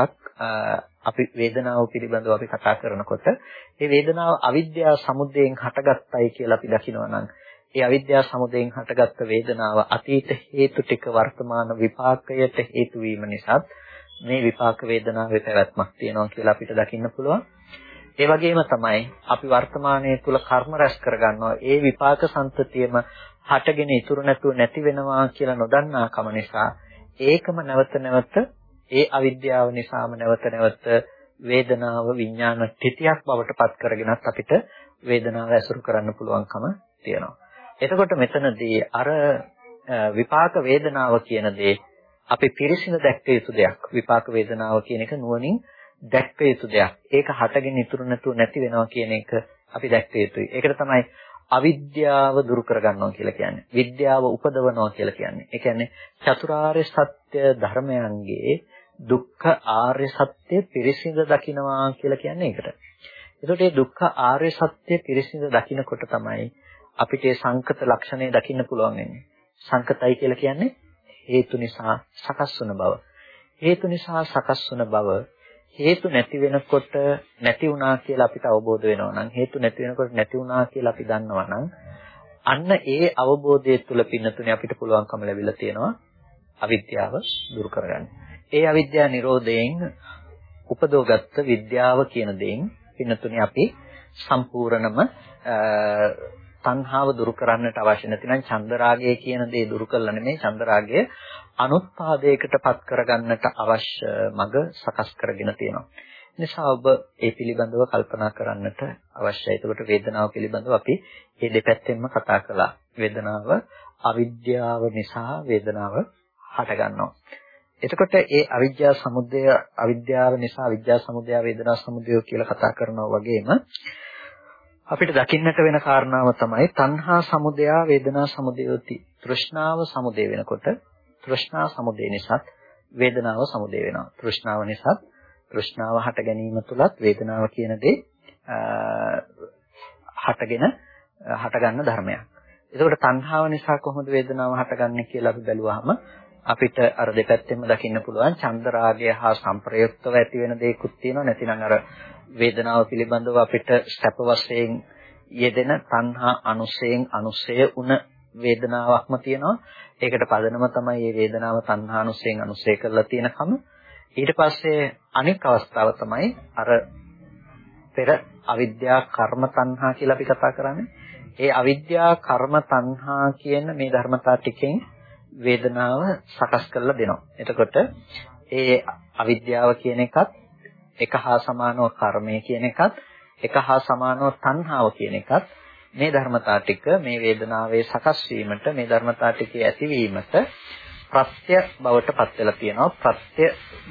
අපි වේදනාව පිළිබඳව අපි කතා කරනකොට මේ වේදනාව අවිද්‍යාව සමුදයෙන් හටගත්තයි කියලා අපි දකිනවා නම් ඒ අවිද්‍යාව සමුදයෙන් හටගත්ත වේදනාව අතීත හේතු ටික වර්තමාන විපාකයට හේතු වීම නිසා මේ විපාක වේදනාවේ පැවැත්මක් තියෙනවා කියලා අපිට දකින්න පුළුවන්. ඒ වගේම තමයි අපි වර්තමානයේ තුල කර්ම රැස් කරගන්නවා. ඒ විපාක සම්පතියම හටගෙන ඉතුරු නැතුව නැති වෙනවා කියලා නොදන්නාකම නිසා ඒකම නැවත නැවත ඒ අවිද්‍යාව නිසාම නැවත නැවත වේදනාව විඥාන තිතියක් බවට පත් කරගෙනත් අපිට වේදනාව ඇසුරු කරන්න පුළුවන්කම තියෙනවා. එතකොට මෙතනදී අර විපාක වේදනාව කියන දේ අපි පිරිසිඳ දැක්ක යුතු දෙයක්. විපාක වේදනාව කියන එක නුවණින් දැක්ක යුතු දෙයක්. ඒක හටගෙන ඉතුරු නැතුව නැති වෙනවා කියන එක අපි දැක්ක යුතුයි. ඒකට තමයි අවිද්‍යාව දුරු කරගන්නවා කියලා කියන්නේ. විද්‍යාව උපදවනවා කියලා කියන්නේ. ඒ කියන්නේ චතුරාර්ය සත්‍ය ධර්මයන්ගේ දුක්ඛ ආර්ය සත්‍ය පිරිසිඳ දකින්නවා කියලා කියන්නේ ඒකට. ඒකට මේ දුක්ඛ ආර්ය සත්‍ය පිරිසිඳ දකින්නකොට තමයි අපිට මේ සංකත ලක්ෂණය දකින්න පුළුවන් වෙන්නේ. සංකතයි කියලා කියන්නේ හේතු නිසා සකස් වන බව. හේතු නිසා සකස් වන බව හේතු නැති වෙනකොට නැති වුණා කියලා අපිට අවබෝධ වෙනවා නම් හේතු නැති වෙනකොට නැති වුණා කියලා අපි දන්නවා නම් අන්න ඒ අවබෝධය තුළ පින්නතුනේ අපිට පුළුවන්කම ලැබිලා තියෙනවා අවිද්‍යාව දුරු කරගන්න. ඒ අවිද්‍යා නිරෝධයෙන් උපදවගත්ත විද්‍යාව කියන දෙයින් පින්නතුනේ අපි සම්පූර්ණම තණ්හාව දුරු කරන්නට අවශ්‍ය නැතිනම් චන්දරාගය කියන දේ දුරු කළා නෙමෙයි චන්දරාගය අනුත්පාදයකටපත් කරගන්නට අවශ්‍ය මඟ සකස් කරගෙන තියෙනවා. නිසා ඔබ ඒ පිළිබඳව කල්පනා කරන්නට අවශ්‍යයි. එතකොට වේදනාව පිළිබඳව අපි මේ දෙපැත්තෙන්ම කතා කළා. වේදනාව අවිද්‍යාව නිසා වේදනාව හටගන්නවා. එතකොට ඒ අවිද්‍යා සමුදය අවිද්‍යාව නිසා අවිද්‍යා සමුදය වේදනා සමුදය කියලා කතා කරනවා වගේම අපිට දකින්නට වෙන කාරණාව තමයි තණ්හා සමුදය වේදනා සමුදයෝති තෘෂ්ණාව සමුදය වෙනකොට තෘෂ්ණා සමුදය නිසා වේදනාව සමුදය වෙනවා තෘෂ්ණාව නිසා තෘෂ්ණාව හට ගැනීම තුලත් වේදනාව කියන දේ හටගෙන හටගන්න ධර්මයක්. එතකොට තණ්හාව නිසා කොහොමද වේදනාව හටගන්නේ කියලා අපි බැලුවාම අපිට අර දෙපැත්තෙම දකින්න පුළුවන් චන්දරාගය හා සංප්‍රයුක්තව ඇති වෙන දේකුත් තියෙනවා. නැතිනම් අර වේදනාව පිළිබඳව අපිට සැප වශයෙන් යෙදෙන තණ්හා අනුසයෙන් අනුසය උන වේදනාවක්ම තියෙනවා. ඒකට පදනම තමයි මේ වේදනාව තණ්හා අනුසයෙන් අනුසය කරලා තියෙනකම. ඊට පස්සේ අනෙක් අවස්ථාව තමයි අර පෙර අවිද්‍යා කර්ම තණ්හා කියලා අපි කතා කරන්නේ. ඒ අවිද්‍යා කර්ම තණ්හා කියන මේ ධර්මතා ටිකෙන් වේදනාව සකස් කරලා දෙනවා. එතකොට ඒ අවිද්‍යාව කියන එකත් එක හා සමානව කර්මය කියන එකත් එක හා සමානව තණ්හාව කියන එකත් මේ ධර්මතා ටික මේ වේදනාවේ සකස් වීමට මේ ධර්මතා ටිකේ ඇතිවීමට ප්‍රත්‍ය බවට පත් වෙලා තියෙනවා. ප්‍රත්‍ය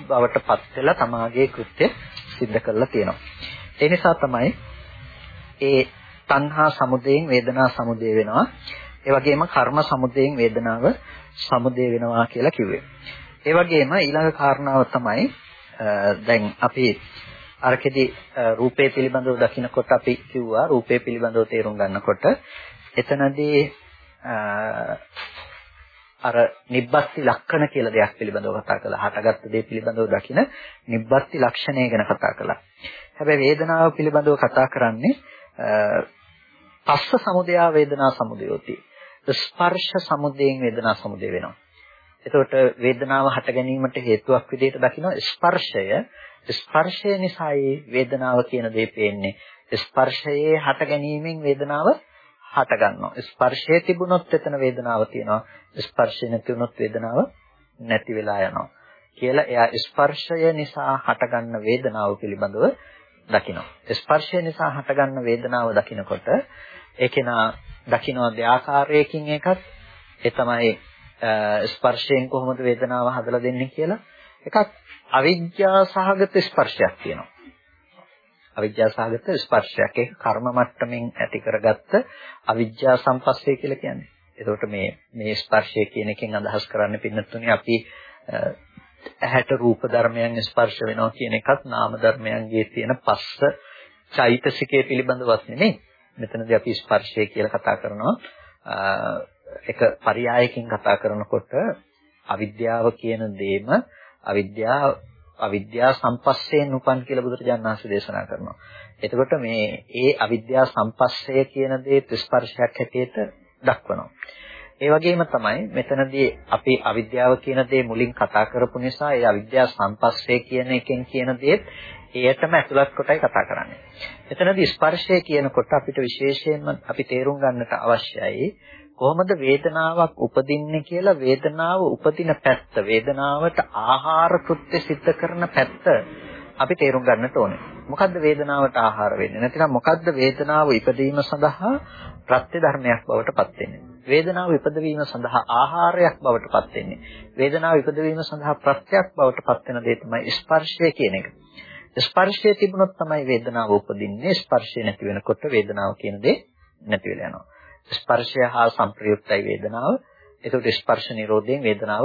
බවට පත් වෙලා තමාගේ කෘත්‍ය සිද්ධ කරලා තියෙනවා. ඒ නිසා තමයි ඒ තණ්හා සමුදයෙන් වේදනා සමුදය වෙනවා. ඒ වගේම කර්ම සමුදයෙන් වේදනාව සමුදය වෙනවා කියලා කිව්වේ. ඒ වගේම ඊළඟ කාරණාව තමයි දැන් අපි අරකෙදි රූපේ පිළිබඳව දකිනකොට අපි කිව්වා රූපේ පිළිබඳව තේරුම් ගන්නකොට එතනදී අර නිබ්බත්ති ලක්ෂණ කියලා දෙයක් පිළිබඳව කතා කළා. හටගත්ත දේ පිළිබඳව දකින නිබ්බත්ති ලක්ෂණය ගැන කතා කළා. හැබැයි වේදනාව පිළිබඳව කතා කරන්නේ පස්ස සමුදය වේදනා සමුදයෝති. ස්පර්ශ සමුදයෙන් වේදනා සමුදය වෙනවා. එතකොට වේදනාව හට ගැනීමට හේතුවක් විදිහට දකින්න ස්පර්ශය ස්පර්ශය නිසායි වේදනාව කියන දේ පේන්නේ. ස්පර්ශයේ හට ගැනීමෙන් වේදනාව හට ගන්නවා. ස්පර්ශය තිබුණොත් එතන වේදනාව තියෙනවා. ස්පර්ශය නැති වුණොත් වේදනාව නැති වෙලා යනවා. කියලා එයා ස්පර්ශය නිසා හටගන්න වේදනාව පිළිබඳව දකිනවා. ස්පර්ශය නිසා හටගන්න වේදනාව දකිනකොට ඒකේනා දකින්න දෙආකාරයකින් එකක් ඒ තමයි ස්පර්ශයෙන් කොහොමද වේදනාව හදලා දෙන්නේ කියලා. එකක් අවිජ්ජා සහගත ස්පර්ශයක් තියෙනවා. අවිජ්ජා සහගත ස්පර්ශයක්. ඒක කර්ම මට්ටමින් ඇති කරගත්ත අවිජ්ජා සංපස්සේ කියලා කියන්නේ. එතකොට මේ මේ ස්පර්ශය කියන එකෙන් අදහස් කරන්නේ පින්නතුනේ අපි ඇහැට රූප ධර්මයන් ස්පර්ශ වෙනවා කියන එකත් නාම ධර්මයන්ගේ තියෙන පස්ස චෛතසිකයේ පිළිබඳවත් නෙමෙයි. මෙතනදී අපි ස්පර්ශය කියලා කතා කරනවා එක පරයයකින් කතා කරනකොට අවිද්‍යාව කියන දේම අවිද්‍යාව අවිද්‍යා සම්පස්සයෙන් උපන් කියලා බුදුරජාණන් වහන්සේ දේශනා කරනවා. එතකොට මේ ඒ අවිද්‍යා සම්පස්සය කියන දේ ස්පර්ශයක් හැටියට දක්වනවා. ඒ වගේම තමයි මෙතනදී අපි අවිද්‍යාව කියන දේ මුලින් කතා කරපු නිසා ඒ අවිද්‍යා සම්පස්සය කියන එකෙන් කියන දේත් එයටම ඇතුළත් කොටයි කතා කරන්නේ. එතනදී ස්පර්ශය කියනකොට අපිට විශේෂයෙන්ම අපි තේරුම් ගන්නට අවශ්‍යයි කොහොමද වේදනාවක් උපදින්නේ කියලා වේදනාව උපදින පැත්ත වේදනාවට ආහාර කෘත්‍ය සිද්ධ කරන පැත්ත අපි තේරුම් ගන්නට ඕනේ. මොකද්ද වේදනාවට ආහාර වෙන්නේ? නැතිනම් මොකද්ද වේදනාව ඉපදීම සඳහා ප්‍රත්‍ය ධර්මයක් බවට පත් වෙන්නේ? වේදනාව ඉපදවීම සඳහා ආහාරයක් බවට පත් වෙන්නේ. වේදනාව ඉපදවීම සඳහා ප්‍රත්‍යක් බවට පත් වෙන දේ තමයි ස්පර්ශය කියන එක. ස්පර්ශය තිබුණොත් තමයි වේදනාව උපදින්නේ. ස්පර්ශය නැති වෙනකොට වේදනාව කියන දේ නැති වෙලා යනවා. ස්පර්ශය හා සංප්‍රයුක්තයි වේදනාව. ඒකට ස්පර්ශ නිරෝධයෙන් වේදනාව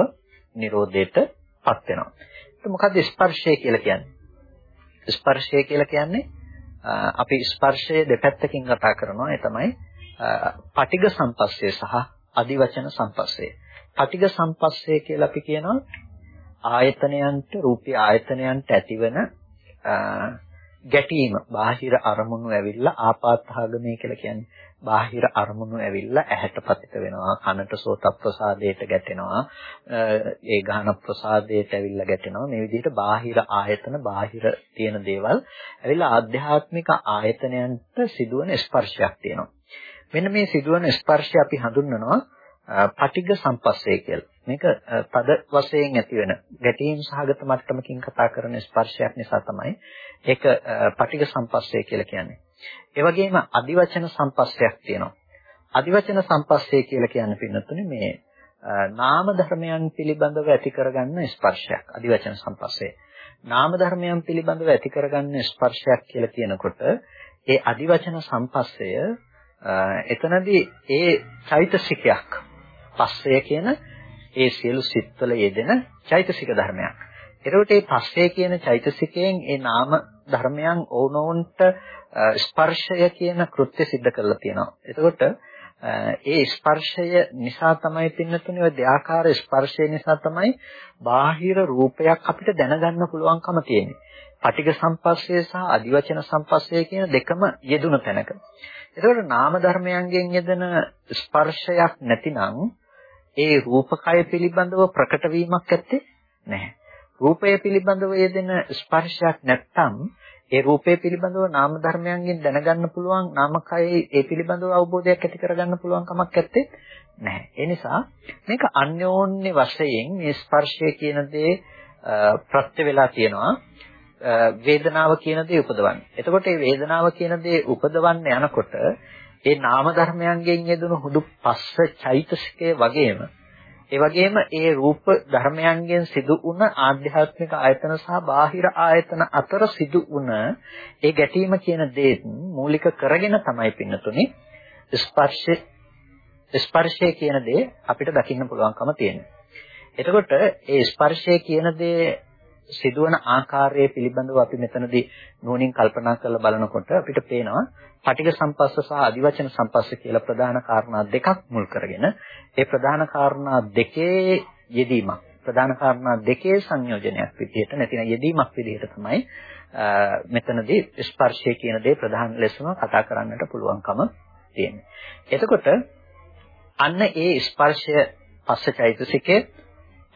නිරෝධයටපත් වෙනවා. ඒක මොකද්ද ස්පර්ශය කියලා කියන්නේ? ස්පර්ශය කියලා කියන්නේ අපි ස්පර්ශය දෙපැත්තකින් කතා කරනවා. ඒ තමයි පටිඝ සම්පස්සේ සහ අදිවචන සම්පස්සේ. පටිඝ සම්පස්සේ කියලා අපි කියනවා ආයතනයන්ට රූපී ආයතනයන්ට ඇතිවන ගැටීම බාහිර අරමුණු ඇවිල්ලා ආපාතහාගමේ කියලා කියන්නේ බාහිර අරමුණු ඇවිල්ලා ඇහැට පතිත වෙනවා කනට සෝත ප්‍රසාදයට ගැටෙනවා ඒ ගහන ප්‍රසාදයට ඇවිල්ලා ගැටෙනවා මේ විදිහට බාහිර ආයතන බාහිර තියෙන දේවල් ඇවිල්ලා ආධ්‍යාත්මික ආයතනයන්ට සිදුවන ස්පර්ශයක් තියෙනවා මෙන්න මේ සිදුවන ස්පර්ශය අපි හඳුන්වනවා පටිඝ සම්පස්සේ කියලා. මේක පද වශයෙන් ඇති වෙන ගැටීම් සහගත මට්ටමකින් කතා කරන ස්පර්ශයක් නිසා තමයි ඒක පටිඝ සම්පස්සේ කියලා කියන්නේ. ඒ වගේම අදිවචන සම්පස්සයක් තියෙනවා. අදිවචන සම්පස්සේ කියලා කියන්නේ පින්නතුනේ මේ නාම ධර්මයන් පිළිබඳව ඇති කරගන්න ස්පර්ශයක්. අදිවචන සම්පස්සේ. නාම ධර්මයන් පිළිබඳව ඇති කරගන්න ස්පර්ශයක් කියලා කියනකොට ඒ අදිවචන සම්පස්සය එතනදී ඒ චෛතසිකයක් පස්සය කියන ඒ සියලු සිත්වල යෙදෙන චෛතසික ධර්මයක්. එතකොට මේ පස්සේ කියන චෛතසිකයෙන් ඒ නාම ධර්මයන් ඕනෝන්ට ස්පර්ශය කියන කෘත්‍ය સિદ્ધ කරලා තියෙනවා. එතකොට ඒ ස්පර්ශය නිසා තමයි පින්නතුනේ ඔය දෙආකාර ස්පර්ශය නිසා තමයි බාහිර රූපයක් අපිට දැනගන්න පුළුවන්කම තියෙන්නේ. පටිඝ සම්පස්සය සහ අදිවචන සම්පස්සය කියන දෙකම යෙදුණු තැනක. එතකොට නාම ධර්මයන්ගෙන් යෙදෙන ස්පර්ශයක් නැතිනම් ඒ රූපකය පිළිබඳව ප්‍රකට වීමක් ඇත්තේ නැහැ. රූපය පිළිබඳව යෙදෙන ස්පර්ශයක් නැත්නම් ඒ රූපය පිළිබඳව නාම ධර්මයන්ගෙන් දැනගන්න පුළුවන් නාමකයේ ඒ පිළිබඳව අවබෝධයක් ඇති කරගන්න පුළුවන් කමක් නැත්තේ නැහැ. ඒ නිසා මේක අන්‍යෝන්‍ය වශයෙන් මේ ස්පර්ශය කියන දේ ප්‍රත්‍ය වෙලා තියෙනවා. වේදනාව කියන දේ උපදවන්නේ. එතකොට මේ වේදනාව කියන දේ උපදවන්න යනකොට ඒ නාම ධර්මයන්ගෙන් යෙදුණු හුදු පස්ස චෛතසිකය වගේම ඒ වගේම ඒ රූප ධර්මයන්ගෙන් සිදු වුණ ආධ්‍යාත්මික ආයතන සහ බාහිර ආයතන අතර සිදු වුණ ඒ ගැටීම කියන දේ මූලික කරගෙන තමයි පින්නතුනේ ස්පර්ශ ස්පර්ශය කියන දේ අපිට දකින්න පුළුවන්කම තියෙන්නේ. එතකොට ඒ ස්පර්ශය කියන දේ සිදුවන ආකාරය පිළිබඳව අපි මෙතනදී නුවණින් කල්පනා කරලා බලනකොට අපිට පේනවා පටිඝ සම්පස්ස සහ අදිවචන සම්පස්ස කියලා ප්‍රධාන කාරණා දෙකක් මුල් කරගෙන ඒ ප්‍රධාන කාරණා දෙකේ යෙදීමක් ප්‍රධාන කාරණා දෙකේ සංයෝජනයක් විදිහට නැතිනම් යෙදීමක් විදිහට තමයි මෙතනදී ස්පර්ශය කියන දේ ප්‍රධාන ලෙසම කතා කරන්නට පුළුවන්කම තියෙන්නේ. එතකොට අන්න ඒ ස්පර්ශය පස්සචෛතසිකේ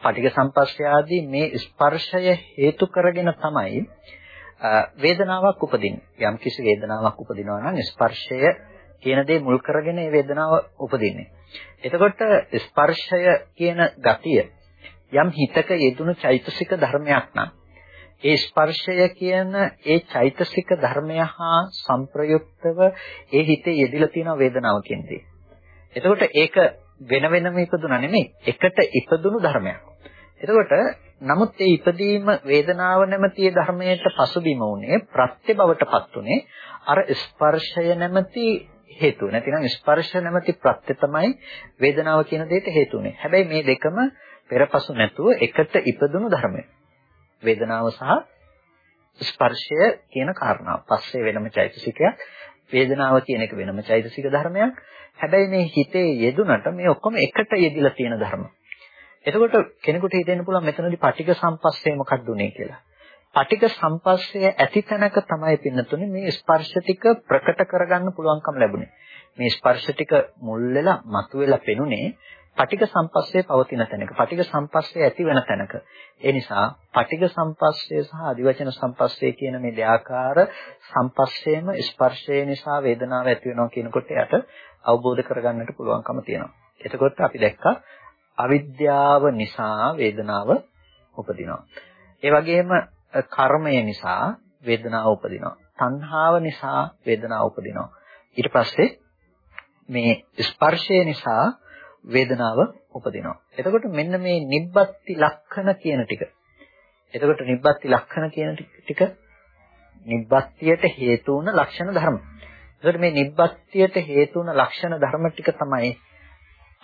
පටිඝ සම්පස්සය ආදී මේ ස්පර්ශය හේතු කරගෙන තමයි වේදනාවක් උපදින්නේ. යම් කිසි වේදනාවක් උපදිනවා නම් ස්පර්ශය කියන දේ මුල් කරගෙන ඒ වේදනාව උපදින්නේ. එතකොට ස්පර්ශය කියන ගතිය යම් හිතක යෙදුණු චෛතසික ධර්මයක් නම් ඒ ස්පර්ශය කියන ඒ චෛතසික ධර්මය හා සංප්‍රයුක්තව ඒ හිතේ යෙදিলা තියෙන වේදනාව කියන්නේ. එතකොට ඒක වෙන වෙනම ඉපදුනා නෙමෙයි එකට ඉපදුණු ධර්මයක්. එතකොට නමුත් ඒ ඉපදීම වේදනාව නැමැති ධර්මයට පසුබිම උනේ ප්‍රත්‍ය බවටපත් උනේ අර ස්පර්ශය නැමැති හේතුව. නැතිනම් ස්පර්ශ නැමැති ප්‍රත්‍ය තමයි වේදනාව කියන දෙයට හේතු උනේ. හැබැයි මේ දෙකම පෙරපසු නැතුව එකට ඉපදුණු ධර්මය. වේදනාව සහ ස්පර්ශය කියන කාරණාව. පස්සේ වෙනම චෛතසිකයක්. වේදනාව කියන එක වෙනම චෛතසික ධර්මයක්. හැබැයි මේ හිතේ යෙදුනට මේ ඔක්කොම එකට යෙදිලා තියෙන ධර්ම. එතකොට කෙනෙකුට හිතෙන්න පුළුවන් මෙතනදී පටික සම්පස්සේ මොකක්ද උනේ කියලා. පටික සම්පස්සේ ඇති තැනක තමයි පින්නතුනේ මේ ස්පර්ශ ටික ප්‍රකට කරගන්න පුළුවන්කම ලැබුණේ. මේ ස්පර්ශ ටික මුල් වෙලා මතුවෙලා පෙනුනේ පටික සම්පස්සේ පවතින තැනක. පටික සම්පස්සේ ඇති වෙන තැනක. ඒ නිසා පටික සම්පස්සේ සහ අදිවචන සම්පස්සේ කියන මේ දෙආකාර සම්පස්සේම ස්පර්ශය නිසා වේදනාව ඇති වෙනවා කියනකොට යට අවබෝධ කරගන්නට පුළුවන්කම තියෙනවා. එතකොට අපි දැක්කා අවිද්‍යාව නිසා වේදනාව උපදිනවා. ඒ වගේම කර්මය නිසා වේදනාව උපදිනවා. තණ්හාව නිසා වේදනාව උපදිනවා. ඊට පස්සේ මේ ස්පර්ශය නිසා වේදනාව උපදිනවා. එතකොට මෙන්න මේ නිබ්බත්ති ලක්ෂණ කියන ටික. එතකොට නිබ්බත්ති ලක්ෂණ කියන ටික නිබ්බත්තියට හේතු වුණ ලක්ෂණ ධර්ම. එතකොට මේ නිබ්බත්තියට හේතු වුණ ලක්ෂණ ධර්ම ටික තමයි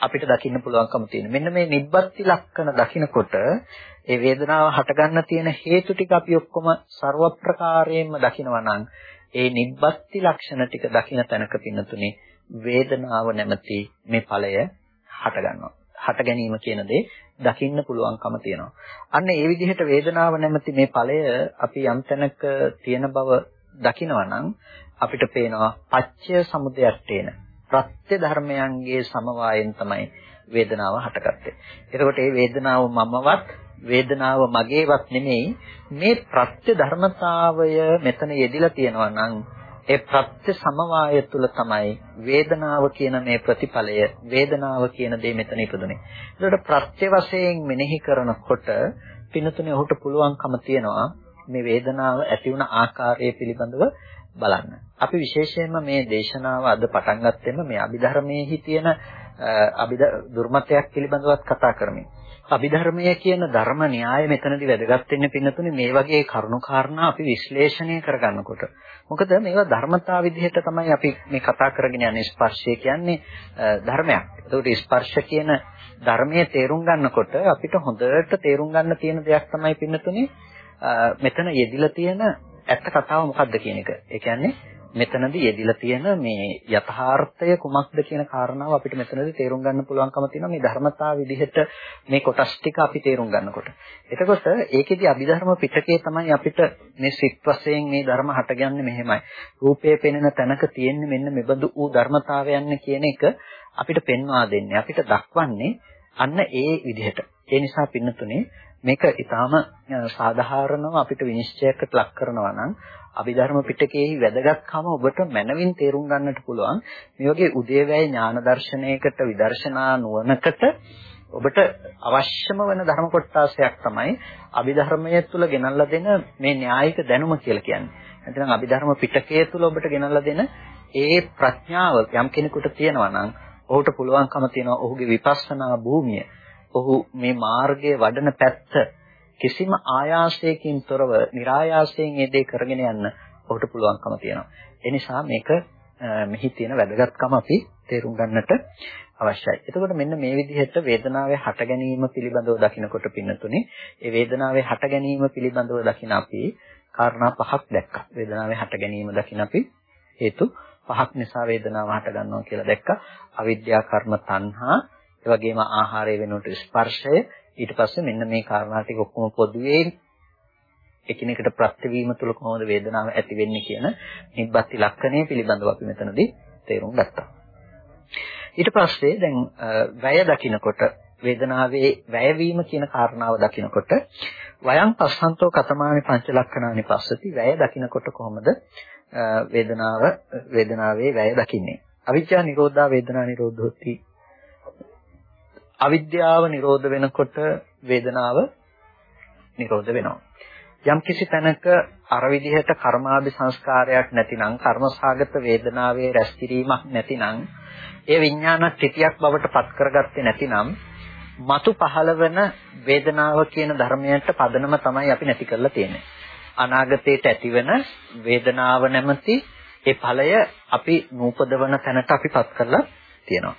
අපිට දකින්න පුළුවන්කම තියෙන. මෙන්න මේ නිබ්බත්ති ලක්ෂණ දකිනකොට ඒ වේදනාව හටගන්න තියෙන හේතු ටික අපි ඔක්කොම ਸਰව ප්‍රකාරයෙන්ම දකිනවා නම් ඒ නිබ්බත්ති ලක්ෂණ ටික දකින තැනක පින්නතුනේ වේදනාව නැමැති මේ ඵලය හටගන්නවා. හට ගැනීම කියන දේ දකින්න පුළුවන්කම තියෙනවා. අන්න ඒ විදිහට වේදනාව නැමැති මේ ඵලය අපි යම් තැනක තියෙන බව දකිනවා නම් අපිට පේනවා පච්චය සමුදයට්ටේන ප්‍රත්‍ය ධර්මයන්ගේ සමவாயෙන් තමයි වේදනාව හටගත්තේ. එතකොට මේ වේදනාව මමවත් වේදනාව මගේවත් නෙමෙයි මේ ප්‍රත්‍ය ධර්මතාවය මෙතන යෙදිලා තියෙනවා නම් ඒ ප්‍රත්‍ය සමவாய තුල තමයි වේදනාව කියන මේ ප්‍රතිඵලය වේදනාව කියන දේ මෙතන ඉපදුනේ. ඒකට ප්‍රත්‍ය වශයෙන් මෙනෙහි කරනකොට පිනතුනේ ඔහුට පුළුවන්කම තියෙනවා මේ වේදනාව ඇති වුණ ආකාරය පිළිබඳව බලන්න. අපි විශේෂයෙන්ම මේ දේශනාව අද පටන් ගත්තෙම මේ අභිධර්මයේහි තියෙන අභිධ දුර්මතයක් පිළිබඳවත් කතා කරමින්. අභිධර්මය කියන ධර්ම න්‍යාය මෙතනදී වැදගත් වෙන්නේ පින්නතුනේ මේ වගේ කරුණු කාරණා අපි විශ්ලේෂණය කරගන්නකොට. මොකද මේවා ධර්මතා විදිහට තමයි අපි මේ කතා කරගෙන යන්නේ ස්පර්ශය කියන්නේ ධර්මයක්. ඒකට ස්පර්ශ කියන ධර්මයේ තේරුම් ගන්නකොට අපිට හොඳට තේරුම් ගන්න තියෙන දෙයක් තමයි පින්නතුනේ මෙතන යෙදිලා තියෙන ඇත්ත කතාව මොකක්ද කියන එක. ඒ කියන්නේ මෙතනදී යෙදිලා තියෙන මේ යථාර්ථය කුමක්ද කියන කාරණාව අපිට මෙතනදී තේරුම් ගන්න පුළුවන්කම තියෙනවා මේ ධර්මතාව විදිහට මේ කොටස් ටික අපි තේරුම් ගන්නකොට. එතකොට ඒකෙදි අභිධර්ම පිටකේ තමයි අපිට මේ සිත් වශයෙන් මේ ධර්ම හටගන්නේ මෙහෙමයි. රූපයේ පෙනෙන තැනක තියෙන්නේ මෙන්න මෙබඳු වූ ධර්මතාවයන් කියන එක අපිට පෙන්වා දෙන්නේ. අපිට දක්වන්නේ අන්න ඒ විදිහට. ඒ නිසා පින්නතුනේ මේක ඊටාම සාධාරණව අපිට විනිශ්චයකට ලක් කරනවා නම් අභිධර්ම පිටකයේ වැදගත්කම ඔබට මනවින් තේරුම් ගන්නට පුළුවන්. මේ වගේ උදේවැය ඥාන දර්ශනයකට විදර්ශනා නුවණකට ඔබට අවශ්‍යම වෙන ධර්ම කොටසක් තමයි අභිධර්මයේ තුල ගෙනල්ලා දෙන මේ න්‍යායික දැනුම කියලා කියන්නේ. නැත්නම් අභිධර්ම පිටකයේ තුල ඔබට ගෙනල්ලා දෙන ඒ ප්‍රඥාව යම් කෙනෙකුට තියෙනවා නම් ඔහුට පුළුවන්කම තියෙනවා ඔහුගේ විපස්සනා භූමිය ඔහු මේ මාර්ගයේ වඩන පැත්ත කිසිම ආයාසයකින් තොරව નિરાයාසයෙන් ඒ දේ කරගෙන යන්න ඔහුට පුළුවන්කම තියෙනවා. ඒ නිසා මේක මෙහි තියෙන වැදගත්කම අපි තේරුම් ගන්නට අවශ්‍යයි. එතකොට මෙන්න මේ විදිහට වේදනාවේ හට ගැනීම පිළිබඳව දකිනකොට පින්නතුනේ ඒ වේදනාවේ හට ගැනීම පිළිබඳව දකින අපි කාරණා පහක් දැක්කා. වේදනාවේ හට ගැනීම දකින අපි හේතු පහක් නිසා වේදනාව හට ගන්නවා කියලා දැක්කා. අවිද්‍යා කර්ම තණ්හා, ඒ වගේම ආහාරය වෙනුවට ස්පර්ශය, ඊට පස්සේ මෙන්න මේ කාරණා ටික ඔක්කොම පොදුවේ එකිනෙකට ප්‍රත්‍යවීම තුල කොහොමද වේදනාව ඇති වෙන්නේ කියන නිබ්බත්ති ලක්ෂණය පිළිබඳව අපි මෙතනදී තේරුම් ගත්තා. ඊට පස්සේ දැන් වැය දකිනකොට වේදනාවේ වැයවීම කියන කාරණාව දකිනකොට වයං පස්සන්තෝ කතමානි පංච ලක්ෂණානි පස්සති වැය දකිනකොට කොහොමද වේදනාව වේදනාවේ වැය දකින්නේ අවිද්‍යා නිරෝධා වේදනා නිරෝධෝති අවිද්‍යාව නිරෝධ වෙනකොට වේදනාව නිරෝධ වෙනවා යම් කිසි තැනක අර විදිහට කර්මාභි සංස්කාරයක් නැතිනම් කර්මසාගත වේදනාවේ රැස්කිරීමක් නැතිනම් ඒ විඥාන ත්‍ිතියක් බවට පත් කරගත්තේ නැතිනම් మතු පහළවන වේදනාව කියන ධර්මයට පදනම තමයි අපි නැති කරලා තියෙන්නේ. අනාගතයට ඇතිවෙන වේදනාව නැමැති ඒ ඵලය අපි නූපදවන තැනට අපිපත් කරලා තියෙනවා.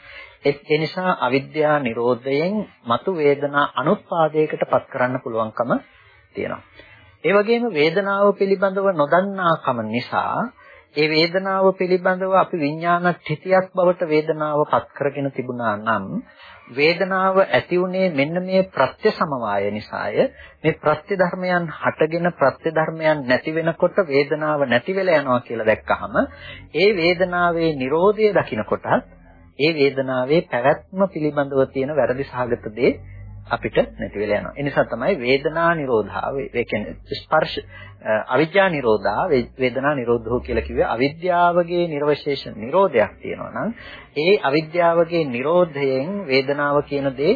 ඒ නිසා අවිද්‍යා නිරෝධයෙන් මතු වේදනා අනුත්පාදයකට පත් කරන්න පුළුවන්කම තියෙනවා. ඒ වගේම වේදනාව පිළිබඳව නොදන්නාකම නිසා ඒ වේදනාව පිළිබඳව අපි විඥාන ස්ථිතියක් බවට වේදනාව පත් කරගෙන තිබුණා නම් වේදනාව ඇති වුණේ මෙන්න මේ ප්‍රත්‍ය සමவாய නිසාය මේ ප්‍රත්‍ය ධර්මයන් හටගෙන ප්‍රත්‍ය ධර්මයන් නැති වෙනකොට වේදනාව නැති වෙලා යනවා කියලා දැක්කහම ඒ වේදනාවේ Nirodhe දකින්න කොටත් ඒ වේදනාවේ පැවැත්ම පිළිබඳව තියෙන වැරදි සහගත දේ අපිට නැති වෙලා යනවා. ඒ නිසා තමයි වේදනා නිරෝධා ඒ කියන්නේ ස්පර්ශ අවිද්‍යා නිරෝධා වේදනා නිරෝධෝ කියලා කිව්වේ අවිද්‍යාවගේ නිර්වශේෂ නිරෝධයක් තියෙනවා නම් ඒ අවිද්‍යාවගේ නිරෝධයෙන් වේදනාව කියන දේ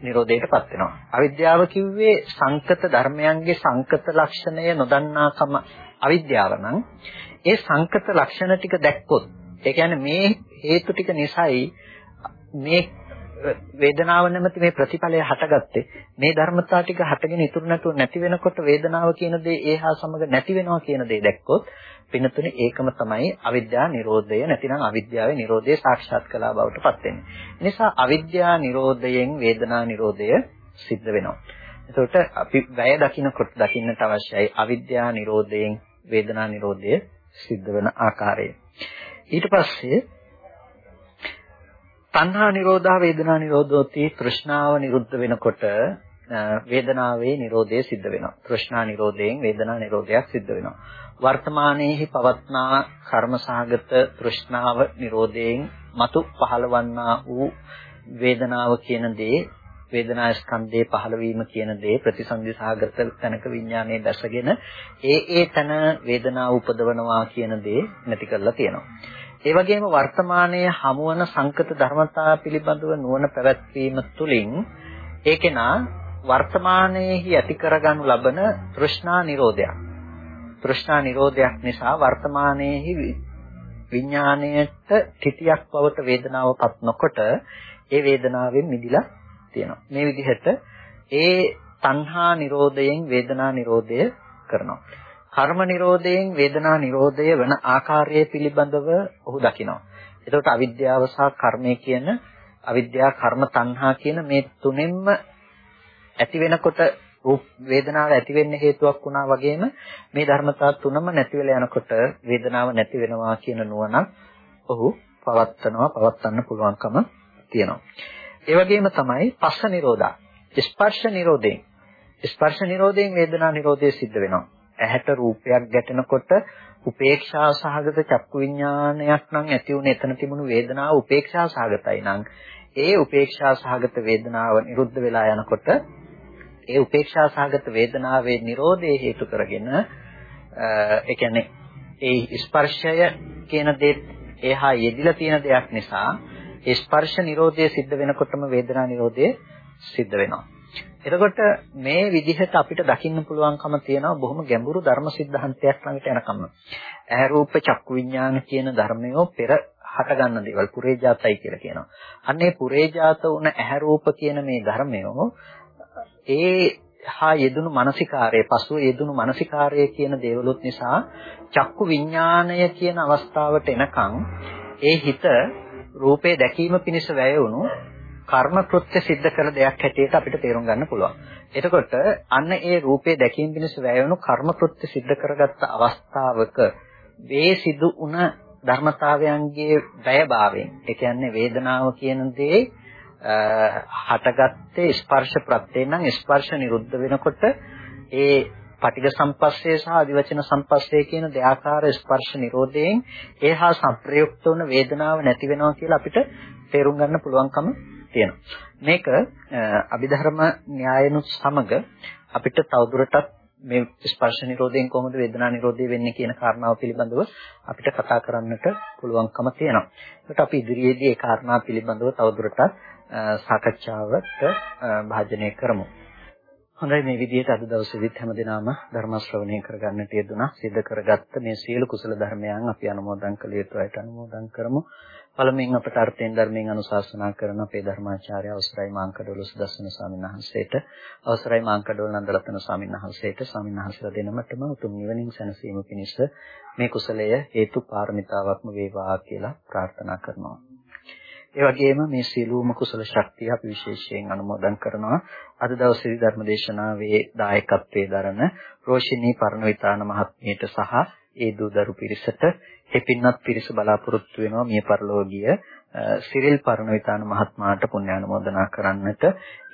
නිරෝධයටපත් වෙනවා. අවිද්‍යාව කිව්වේ සංකත ධර්මයන්ගේ සංකත ලක්ෂණය නොදන්නාකම අවිද්‍යාව නම් ඒ සංකත ලක්ෂණ ටික දැක්කොත් ඒ කියන්නේ මේ හේතු ටික නිසායි මේ වේදනාව නැමැති මේ ප්‍රතිඵලය හටගත්තේ මේ ධර්මතාව ටික හටගෙන ඉතුරු නැතුව නැති වෙනකොට වේදනාව කියන දේ ඒහා සමග නැති වෙනවා කියන දේ දැක්කොත් පින්නතුනේ ඒකම තමයි අවිද්‍යා නිරෝධය නැතිනම් අවිද්‍යාවේ නිරෝධය සාක්ෂාත් කළා බවට පත් වෙන්නේ. නිසා අවිද්‍යා නිරෝධයෙන් වේදනා නිරෝධය සිද්ධ වෙනවා. එතකොට අපි වැය දකින්නකොට දකින්නට අවශ්‍යයි අවිද්‍යා නිරෝධයෙන් වේදනා නිරෝධය සිද්ධ වෙන ආකාරය. ඊට පස්සේ තණ්හා නිරෝධා වේදනා නිරෝධෝති තෘෂ්ණාව නිරුද්ධ වෙනකොට වේදනාවේ නිරෝධය සිද්ධ වෙනවා. තෘෂ්ණා නිරෝධයෙන් වේදනා නිරෝධයක් සිද්ධ වෙනවා. වර්තමානයේහි පවත්නා කර්මසහගත තෘෂ්ණාව නිරෝධයෙන් මතු පහළවන්නා වූ වේදනාව කියන දේ වේදනා ස්කන්ධයේ පහළවීම කියන දේ ප්‍රතිසන්දි සහගත තැනක විඥානයේ දැසගෙන ඒ ඒ තන වේදනාව උපදවනවා කියන දේ නැති කරලා තියෙනවා. ඒ වගේම වර්තමානයේ හමුවන සංකත ධර්මතා පිළිබඳව නුවණ පැවැත්වීම තුළින් ඒකේනා වර්තමානයේහි ඇති කරගනු ලබන තෘෂ්ණා නිරෝධයක්. තෘෂ්ණා නිරෝධයක් නිසා වර්තමානයේහි විඥාණයට තිතියක් බවට වේදනාවපත් නොකොට ඒ වේදනාවෙන් මිදිලා තියෙනවා. මේ විදිහට ඒ තණ්හා නිරෝධයෙන් වේදනා නිරෝධය කරනවා. කර්ම නිරෝධයෙන් වේදනා නිරෝධය වන ආකාරය පිළිබඳව ඔහු දකිනවා. එතකොට අවිද්‍යාව සහ කර්මය කියන අවිද්‍යාව කර්ම තණ්හා කියන මේ තුනෙන්ම ඇති වෙනකොට රූප වේදනාව ඇති වෙන්න හේතුවක් වුණා වගේම මේ ධර්මතා තුනම නැති වෙලා යනකොට වේදනාව නැති වෙනවා කියන නුවණක් ඔහු පවත්නවා පවත්වන්න පුළුවන්කම තියෙනවා. ඒ වගේම තමයි පස්ස නිරෝධා. ස්පර්ශ නිරෝධයෙන්. ස්පර්ශ නිරෝධයෙන් වේදනා නිරෝධය සිද්ධ වෙනවා. ඇහැට රූපයක් ගැටෙනකොට උපේක්ෂා සහගත චක්කු විඥානයක් නම් ඇති වුනේ එතන තිබුණු වේදනාව උපේක්ෂා සහගතයි නම් ඒ උපේක්ෂා සහගත වේදනාව නිරුද්ධ වෙලා යනකොට ඒ උපේක්ෂා සහගත වේදනාවේ Nirodhe හේතු කරගෙන ඒ කියන්නේ ඒ ස්පර්ශය කියන දේ එහා යෙදිලා තියෙන දෙයක් නිසා ඒ ස්පර්ශ නිරෝධය සිද්ධ වෙනකොටම වේදනා නිරෝධය සිද්ධ වෙනවා. එතකොට මේ විදිහට අපිට දකින්න පුළුවන්කම තියෙනවා බොහොම ගැඹුරු ධර්ම સિદ્ધාන්තයක් ළඟට යනකම්. ඇහැ රූප චක්කු විඥාන කියන ධර්මයෝ පෙර හට ගන්න දේවල් පුරේජාතයි කියලා කියනවා. අන්නේ පුරේජාත වුණ ඇහැ රූප කියන මේ ධර්මයෝ ඒ හා යෙදුණු මානසිකාරය පසුව යෙදුණු මානසිකාරය කියන දේවලුත් නිසා චක්කු විඥානය කියන අවස්ථාවට එනකම් ඒ හිත රූපේ දැකීම පිණිස වැය වුණු කර්ම කෘත්‍ය සිද්ධ කළ දෙයක් හැටියට අපිට තේරුම් ගන්න පුළුවන්. එතකොට අන්න ඒ රූපේ දැකීම පිණිස වැය වුණු කර්ම කෘත්‍ය සිද්ධ කරගත්ත අවස්ථාවක මේ සිදු වුණ ධර්මතාවයන්ගේ වැයභාවයෙන් ඒ කියන්නේ වේදනාව කියන දේ හටගත්තේ ස්පර්ශ ප්‍රත්‍යයෙන් නම් ස්පර්ශ නිරුද්ධ වෙනකොට ඒ පටිඝ සම්පස්සේ සහ අදිවචන සම්පස්සේ කියන දෙආකාර ස්පර්ශ නිරෝධයෙන් ඒහා සංප්‍රයුක්ත වන වේදනාව නැති වෙනවා කියලා අපිට තේරුම් ගන්න පුළුවන්කම තියෙනවා. මේක අභිධර්ම න්‍යායනුත් සමග අපිට තවදුරටත් මේ ස්පර්ශ නිරෝධයෙන් කොහොමද වේදනා නිරෝධය වෙන්නේ කියන කාරණාව පිළිබඳව අපිට කතා කරන්නට පුළුවන්කම තියෙනවා. ඒකට අපි ඉදිරියේදී ඒ කාරණා පිළිබඳව තවදුරටත් සාකච්ඡාවට භාජනය කරමු. හොඳයි මේ විදිහට අද දවසේදීත් හැමදෙනාම ධර්ම ශ්‍රවණය කරගන්නට යෙදුණා. සිද්ධ කරගත්ත මේ සියලු කුසල ධර්මයන් අපි අනුමෝදන් කළ යුතුයිට අනුමෝදන් කරමු. පළමුවෙන් අපට අර්ථයෙන් ධර්මයෙන් අනුශාසනා කරන අපේ ධර්මාචාර්ය අවසරයි මාංකඩොළු සුදස්සන ස්වාමීන් වහන්සේට අවසරයි මාංකඩොළු නන්දරත්න ස්වාමීන් වහන්සේට ස්වාමීන් වහන්සේලා දෙනමතම උතුම් නිවනින් සැනසීම පිණිස මේ කුසලය හේතු පාරමිතාවක්ම වේවා කියලා ප්‍රාර්ථනා කරනවා. ඒ වගේම මේ සීලූම කුසල ශක්තිය අපි විශේෂයෙන් අනුමෝදන් කරනවා. අද දවසේ ධර්ම දේශනාවේ දායකත්වයේ දරන රෝෂිනී පරණවිතාන මහත්මියට සහ ඒ දූ දරු පිරිසට එපින්වත් පිරිස බලාපොරොත්තු වෙනවා මිය පරලෝකීය සිරිල් පරණවිතාන මහත්මයාට පුණ්‍යානුමෝදනා කරන්නට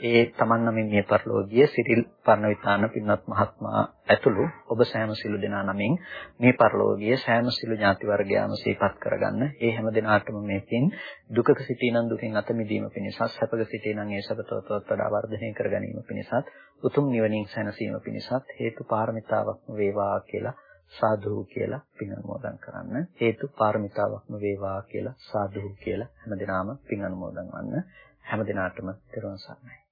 ඒ තමන් නමින් මිය පරලෝකීය සිරිල් පරණවිතාන පින්වත් මහත්මයා ඇතුළු ඔබ සෑම සිළු දෙනා නමින් මේ පරලෝකීය සෑම සිළු ඥාති වර්ගයාම සිහිපත් කරගන්න. ඒ හැම දිනාටම මේ පින් දුකක සිටිනන් දුකින් අත මිදීම පිණිසත් සැපක සිටිනන් ඒ සැපතවත් වඩා වර්ධනය කර ගැනීම පිණිසත් උතුම් නිවනින් සැනසීම පිණිසත් හේතු පාරමිතාවක්ම වේවා කියලා සාදු කියලා පින් අනුමෝදන් කරන්න. හේතු පාරමිතාවක්ම වේවා කියලා සාදු කියලා හැමදිනාම පින් අනුමෝදන් වන්න. හැමදිනාටම තෙරුවන් සරණයි.